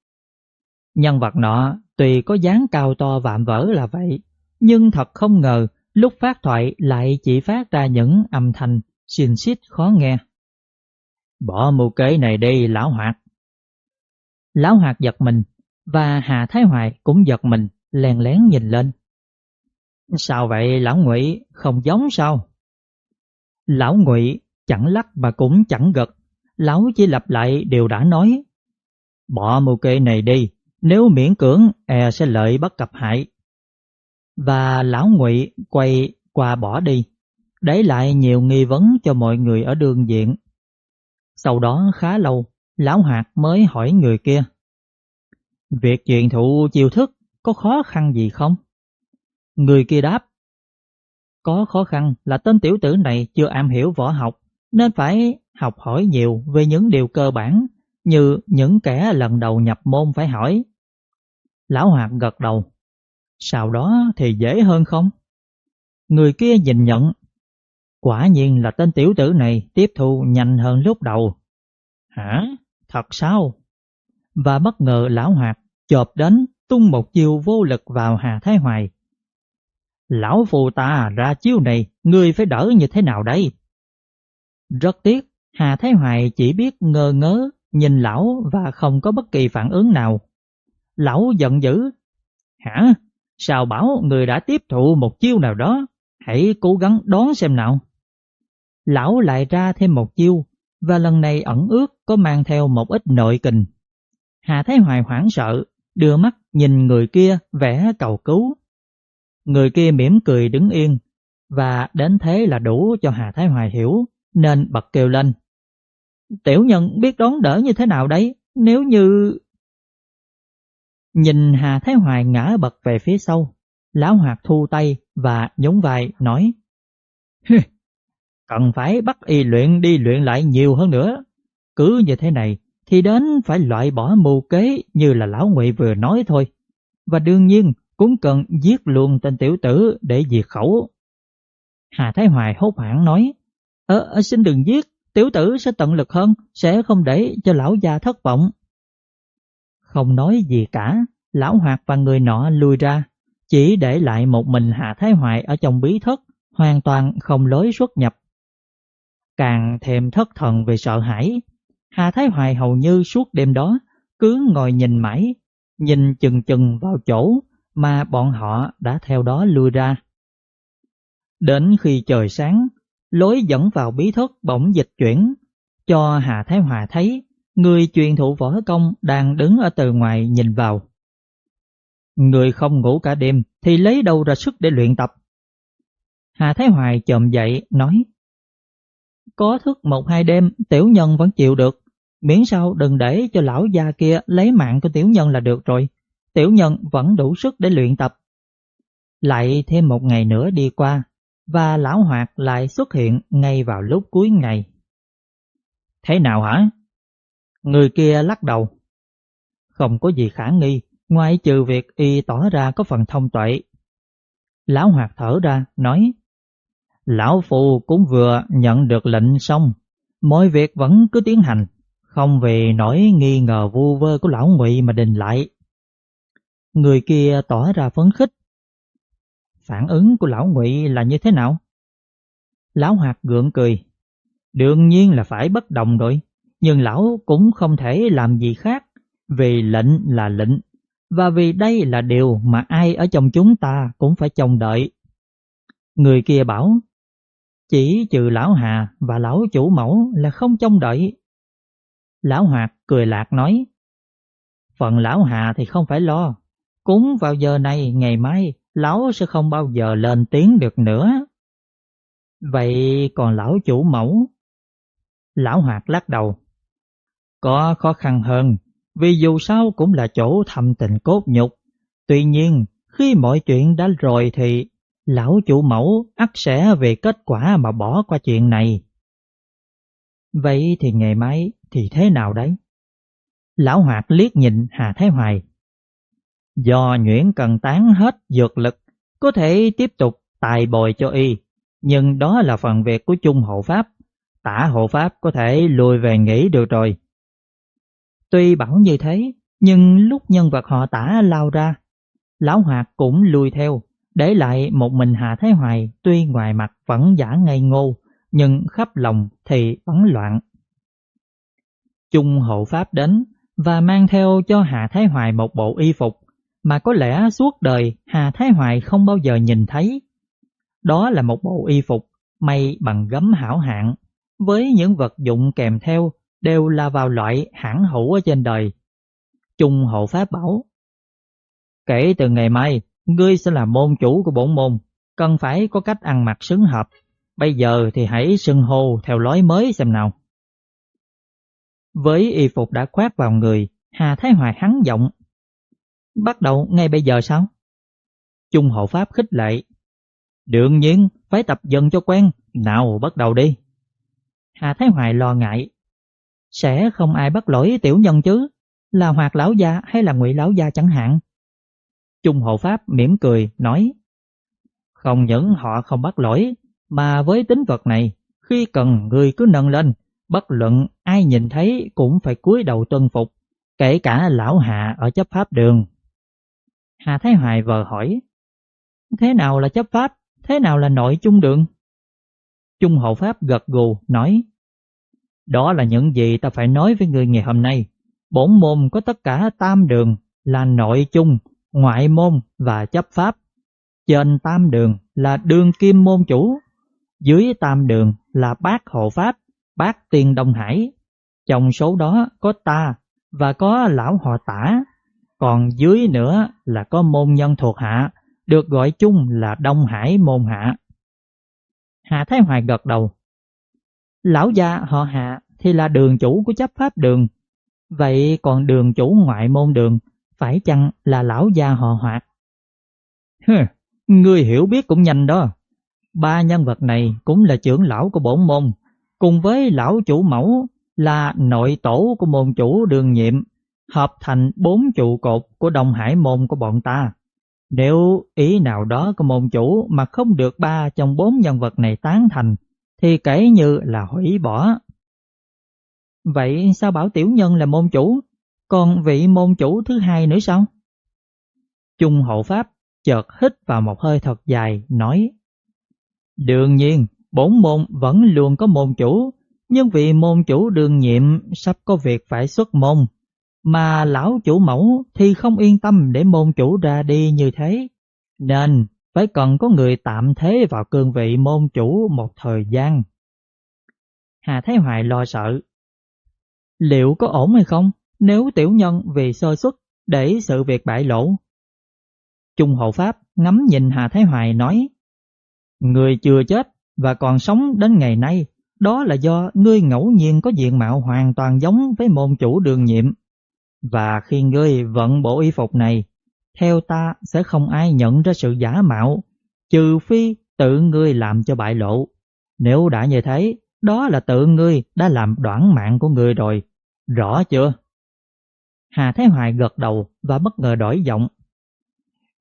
Nhân vật nọ tuy có dáng cao to vạm vỡ là vậy, nhưng thật không ngờ lúc phát thoại lại chỉ phát ra những âm thanh xin xít khó nghe. Bỏ mưu kế này đi lão hoạt. Lão hoạt giật mình và Hà Thái Hoài cũng giật mình lèn lén nhìn lên. Sao vậy lão ngụy không giống sao? Lão ngụy chẳng lắc mà cũng chẳng gật, lão chỉ lặp lại điều đã nói. Bỏ mưu kê này đi, nếu miễn cưỡng e sẽ lợi bất cập hại. Và lão ngụy quay qua bỏ đi, để lại nhiều nghi vấn cho mọi người ở đường diện. Sau đó khá lâu, lão hạt mới hỏi người kia. Việc truyền thụ chiêu thức có khó khăn gì không? Người kia đáp. Có khó khăn là tên tiểu tử này chưa am hiểu võ học, nên phải học hỏi nhiều về những điều cơ bản như những kẻ lần đầu nhập môn phải hỏi. Lão Hoạt gật đầu. Sau đó thì dễ hơn không? Người kia nhìn nhận. Quả nhiên là tên tiểu tử này tiếp thu nhanh hơn lúc đầu. Hả? Thật sao? Và bất ngờ lão hoạt chộp đến tung một chiêu vô lực vào Hà Thái Hoài. Lão phù ta ra chiêu này, người phải đỡ như thế nào đây? Rất tiếc, Hà Thái Hoài chỉ biết ngơ ngớ, nhìn lão và không có bất kỳ phản ứng nào. Lão giận dữ. Hả? Sao bảo người đã tiếp thụ một chiêu nào đó? Hãy cố gắng đón xem nào. Lão lại ra thêm một chiêu, và lần này ẩn ước có mang theo một ít nội kình. Hà Thái Hoài hoảng sợ, đưa mắt nhìn người kia vẽ cầu cứu. Người kia mỉm cười đứng yên, và đến thế là đủ cho Hà Thái Hoài hiểu, nên bật kêu lên. Tiểu nhân biết đón đỡ như thế nào đấy, nếu như... Nhìn Hà Thái Hoài ngã bật về phía sau, Lão Hoạt thu tay và nhún vai nói Cần phải bắt y luyện đi luyện lại nhiều hơn nữa. Cứ như thế này thì đến phải loại bỏ mưu kế như là Lão Ngụy vừa nói thôi. Và đương nhiên cũng cần giết luôn tên tiểu tử để diệt khẩu. Hà Thái Hoài hốt hoảng nói Ờ, ờ xin đừng giết, tiểu tử sẽ tận lực hơn, sẽ không để cho lão già thất vọng. Không nói gì cả, lão hoạt và người nọ lui ra, chỉ để lại một mình Hạ Thái Hoài ở trong bí thất, hoàn toàn không lối xuất nhập. Càng thêm thất thần vì sợ hãi, Hà Thái Hoài hầu như suốt đêm đó cứ ngồi nhìn mãi, nhìn chừng chừng vào chỗ mà bọn họ đã theo đó lui ra. Đến khi trời sáng, lối dẫn vào bí thất bỗng dịch chuyển, cho Hà Thái Hòa thấy người truyền thụ võ công đang đứng ở từ ngoài nhìn vào. Người không ngủ cả đêm thì lấy đâu ra sức để luyện tập. Hà Thái Hoài chồm dậy nói Có thức một hai đêm tiểu nhân vẫn chịu được Miễn sao đừng để cho lão già kia lấy mạng của tiểu nhân là được rồi Tiểu nhân vẫn đủ sức để luyện tập Lại thêm một ngày nữa đi qua và lão hoạt lại xuất hiện ngay vào lúc cuối ngày. Thế nào hả? Người kia lắc đầu. Không có gì khả nghi, ngoài trừ việc y tỏ ra có phần thông tuệ. Lão hoạt thở ra, nói Lão Phù cũng vừa nhận được lệnh xong, mọi việc vẫn cứ tiến hành, không vì nỗi nghi ngờ vu vơ của lão ngụy mà đình lại. Người kia tỏ ra phấn khích, Phản ứng của lão ngụy là như thế nào? Lão hoạt gượng cười. Đương nhiên là phải bất đồng rồi, nhưng lão cũng không thể làm gì khác, vì lệnh là lệnh, và vì đây là điều mà ai ở trong chúng ta cũng phải trông đợi. Người kia bảo, chỉ trừ lão Hà và lão chủ mẫu là không trông đợi. Lão Hoạt cười lạc nói, phần lão Hà thì không phải lo, cúng vào giờ này ngày mai lão sẽ không bao giờ lên tiếng được nữa. Vậy còn lão chủ mẫu? Lão hoạt lắc đầu. Có khó khăn hơn, vì dù sao cũng là chỗ thầm tình cốt nhục. Tuy nhiên, khi mọi chuyện đã rồi thì lão chủ mẫu ắt sẽ về kết quả mà bỏ qua chuyện này. Vậy thì ngày mai thì thế nào đấy? Lão hoạt liếc nhìn Hà Thái Hoài Do nhuyễn cần tán hết dược lực, có thể tiếp tục tài bồi cho y, nhưng đó là phần việc của chung hộ pháp. Tả hộ pháp có thể lùi về nghỉ được rồi. Tuy bảo như thế, nhưng lúc nhân vật họ tả lao ra, lão hoạt cũng lùi theo, để lại một mình Hạ Thái Hoài tuy ngoài mặt vẫn giả ngây ngô, nhưng khắp lòng thì bắn loạn. Chung hộ pháp đến và mang theo cho Hạ Thái Hoài một bộ y phục mà có lẽ suốt đời Hà Thái Hoài không bao giờ nhìn thấy. Đó là một bộ y phục may bằng gấm hảo hạng, với những vật dụng kèm theo đều là vào loại hãng hữu ở trên đời. Trung hộ pháp bảo, kể từ ngày mai, ngươi sẽ là môn chủ của bổn môn, cần phải có cách ăn mặc xứng hợp. Bây giờ thì hãy xưng hô theo lối mới xem nào. Với y phục đã khoác vào người, Hà Thái Hoài hắn giọng Bắt đầu ngay bây giờ sao? Trung hộ pháp khích lệ. Đương nhiên, phải tập dần cho quen. Nào, bắt đầu đi. Hà Thái Hoài lo ngại. Sẽ không ai bắt lỗi tiểu nhân chứ? Là hoạt lão gia hay là ngụy lão gia chẳng hạn? Trung hộ pháp mỉm cười, nói. Không những họ không bắt lỗi, mà với tính vật này, khi cần người cứ nâng lên, bất luận ai nhìn thấy cũng phải cúi đầu tuân phục, kể cả lão hạ ở chấp pháp đường. Hà Thái Hoài vờ hỏi, thế nào là chấp pháp, thế nào là nội chung đường? Trung hậu pháp gật gù nói, đó là những gì ta phải nói với người ngày hôm nay. Bổn môn có tất cả tam đường là nội chung, ngoại môn và chấp pháp. Trên tam đường là đường kim môn chủ, dưới tam đường là bát hộ pháp, bát tiên Đông Hải. Trong số đó có ta và có lão họ tả, còn dưới nữa là có môn nhân thuộc hạ, được gọi chung là Đông Hải môn hạ. Hạ Thái Hoài gật đầu. Lão gia họ hạ thì là đường chủ của chấp pháp đường. Vậy còn đường chủ ngoại môn đường phải chăng là lão gia họ hoạt? Hừ, ngươi hiểu biết cũng nhanh đó. Ba nhân vật này cũng là trưởng lão của bổn môn, cùng với lão chủ mẫu là nội tổ của môn chủ đường nhiệm, hợp thành bốn trụ cột của Đông Hải môn của bọn ta. Nếu ý nào đó của môn chủ mà không được ba trong bốn nhân vật này tán thành, thì kể như là hủy bỏ. Vậy sao bảo tiểu nhân là môn chủ, còn vị môn chủ thứ hai nữa sao? Trung hậu pháp chợt hít vào một hơi thật dài, nói Đương nhiên, bốn môn vẫn luôn có môn chủ, nhưng vị môn chủ đương nhiệm sắp có việc phải xuất môn, mà lão chủ mẫu thì không yên tâm để môn chủ ra đi như thế, nên phải cần có người tạm thế vào cương vị môn chủ một thời gian. Hà Thái Hoài lo sợ. Liệu có ổn hay không nếu tiểu nhân vì sơ xuất để sự việc bại lộ? Trung hậu Pháp ngắm nhìn Hà Thái Hoài nói Người chưa chết và còn sống đến ngày nay đó là do ngươi ngẫu nhiên có diện mạo hoàn toàn giống với môn chủ đường nhiệm. Và khi ngươi vận bộ y phục này, theo ta sẽ không ai nhận ra sự giả mạo, trừ phi tự ngươi làm cho bại lộ. Nếu đã như thế, đó là tự ngươi đã làm đoạn mạng của ngươi rồi. Rõ chưa? Hà Thái Hoài gật đầu và bất ngờ đổi giọng.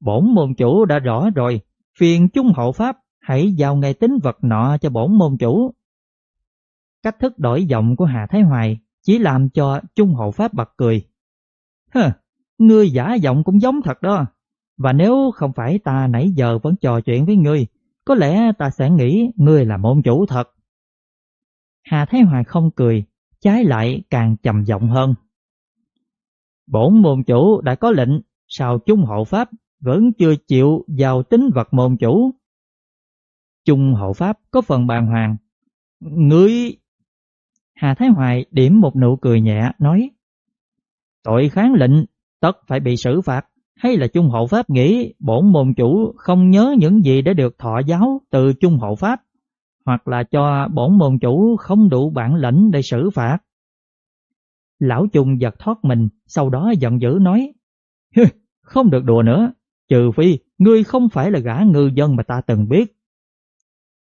Bổn môn chủ đã rõ rồi, phiền chung hậu pháp hãy giao ngày tính vật nọ cho bổn môn chủ. Cách thức đổi giọng của Hà Thái Hoài chỉ làm cho trung hậu pháp bật cười. Hơ, ngươi giả giọng cũng giống thật đó. Và nếu không phải ta nãy giờ vẫn trò chuyện với ngươi, có lẽ ta sẽ nghĩ ngươi là môn chủ thật. Hà Thái Hoài không cười, trái lại càng trầm giọng hơn. Bổn môn chủ đã có lệnh, sao chung hộ pháp vẫn chưa chịu vào tính vật môn chủ. chung hộ pháp có phần bàn hoàng. Ngươi... Hà Thái Hoài điểm một nụ cười nhẹ, nói Tội kháng lệnh, tất phải bị xử phạt, hay là Trung hộ pháp nghĩ bổn môn chủ không nhớ những gì đã được thọ giáo từ Trung hộ pháp, hoặc là cho bổn môn chủ không đủ bản lĩnh để xử phạt. Lão Trung giật thoát mình, sau đó giận dữ nói, không được đùa nữa, trừ phi ngươi không phải là gã ngư dân mà ta từng biết.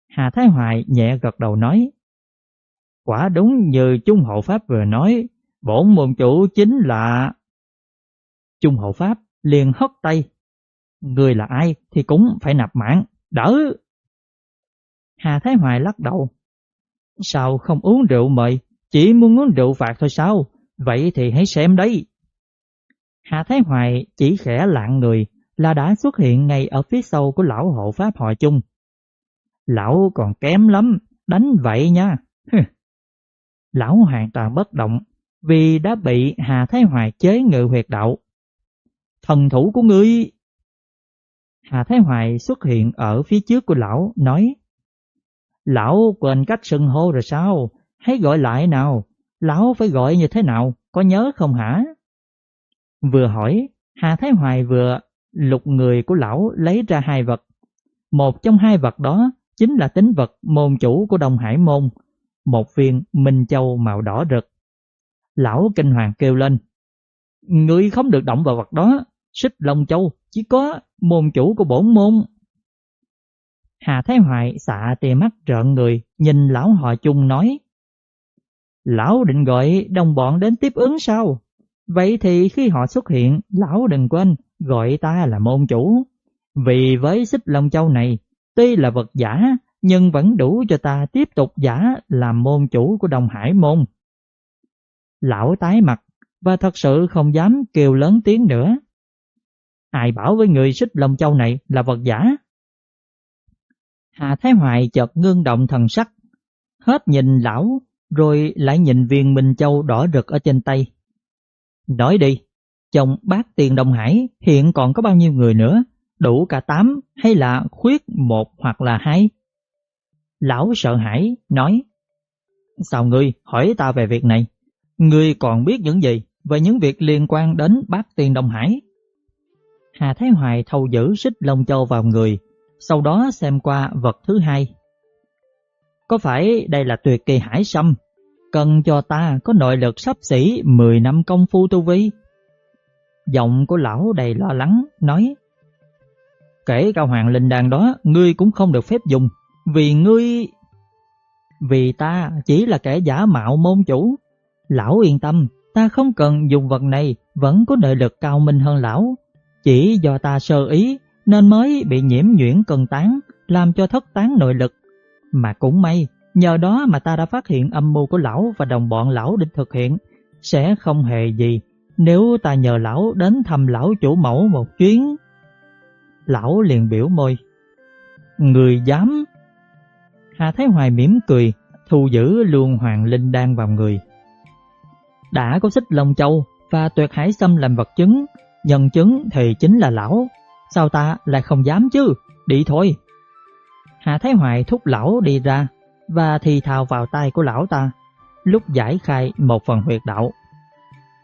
Hà Thái Hoài nhẹ gật đầu nói, quả đúng như Trung Hộ Pháp vừa nói, bổn môn chủ chính là... Trung hậu Pháp liền hất tay, người là ai thì cũng phải nạp mạng, đỡ. Hà Thái Hoài lắc đầu, sao không uống rượu mời, chỉ muốn uống rượu phạt thôi sao, vậy thì hãy xem đấy. Hà Thái Hoài chỉ khẽ lạng người là đã xuất hiện ngay ở phía sau của lão hộ pháp họ chung. Lão còn kém lắm, đánh vậy nha. lão hoàn toàn bất động vì đã bị Hà Thái Hoài chế ngự huyệt đạo. Thần thủ của ngươi... Hà Thái Hoài xuất hiện ở phía trước của lão, nói Lão quên cách sừng hô rồi sao? Hãy gọi lại nào, lão phải gọi như thế nào, có nhớ không hả? Vừa hỏi, Hà Thái Hoài vừa lục người của lão lấy ra hai vật. Một trong hai vật đó chính là tính vật môn chủ của Đông Hải Môn, một viên minh châu màu đỏ rực. Lão kinh hoàng kêu lên, Người không được động vào vật đó, xích long châu chỉ có môn chủ của bổn môn. Hà Thái Hoài xạ tia mắt trợn người, nhìn lão họ chung nói, Lão định gọi đồng bọn đến tiếp ứng sao? Vậy thì khi họ xuất hiện, lão đừng quên gọi ta là môn chủ. Vì với xích Long Châu này, tuy là vật giả, nhưng vẫn đủ cho ta tiếp tục giả làm môn chủ của Đông Hải môn. Lão tái mặt và thật sự không dám kêu lớn tiếng nữa. Ai bảo với người xích lông châu này là vật giả? Hà Thái Hoài chợt ngưng động thần sắc, hết nhìn lão rồi lại nhìn viên Minh Châu đỏ rực ở trên tay. Nói đi, chồng bác tiền Đông Hải hiện còn có bao nhiêu người nữa, đủ cả tám hay là khuyết một hoặc là hai? Lão sợ hãi, nói Sao ngươi hỏi ta về việc này? Ngươi còn biết những gì về những việc liên quan đến bác tiền Đông Hải? Hà Thái Hoài thâu giữ xích lông châu vào người, sau đó xem qua vật thứ hai. Có phải đây là tuyệt kỳ hải sâm? Cần cho ta có nội lực sắp xỉ 10 năm công phu tu vi. Giọng của lão đầy lo lắng, nói Kể cao hoàng linh đàn đó, ngươi cũng không được phép dùng, vì ngươi... Vì ta chỉ là kẻ giả mạo môn chủ. Lão yên tâm, ta không cần dùng vật này, vẫn có nội lực cao minh hơn lão. Chỉ do ta sơ ý nên mới bị nhiễm nhuyễn cần tán, làm cho thất tán nội lực. Mà cũng may, nhờ đó mà ta đã phát hiện âm mưu của lão và đồng bọn lão định thực hiện. Sẽ không hề gì nếu ta nhờ lão đến thăm lão chủ mẫu một chuyến. Lão liền biểu môi. Người dám... Hà Thái Hoài mỉm cười, thu giữ luồng hoàng linh đan vào người. Đã có xích lông châu và tuyệt hải xâm làm vật chứng, nhân chứng thì chính là lão. Sao ta lại không dám chứ? Đi thôi. Hạ Thái Hoài thúc lão đi ra và thì thào vào tay của lão ta, lúc giải khai một phần huyệt đạo.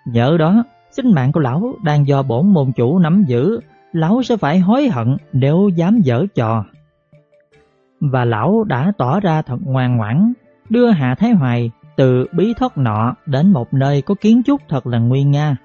Nhớ đó, sinh mạng của lão đang do bổn môn chủ nắm giữ, lão sẽ phải hối hận nếu dám dở trò. Và lão đã tỏ ra thật ngoan ngoãn, đưa Hạ Thái Hoài từ bí thất nọ đến một nơi có kiến trúc thật là nguy nga,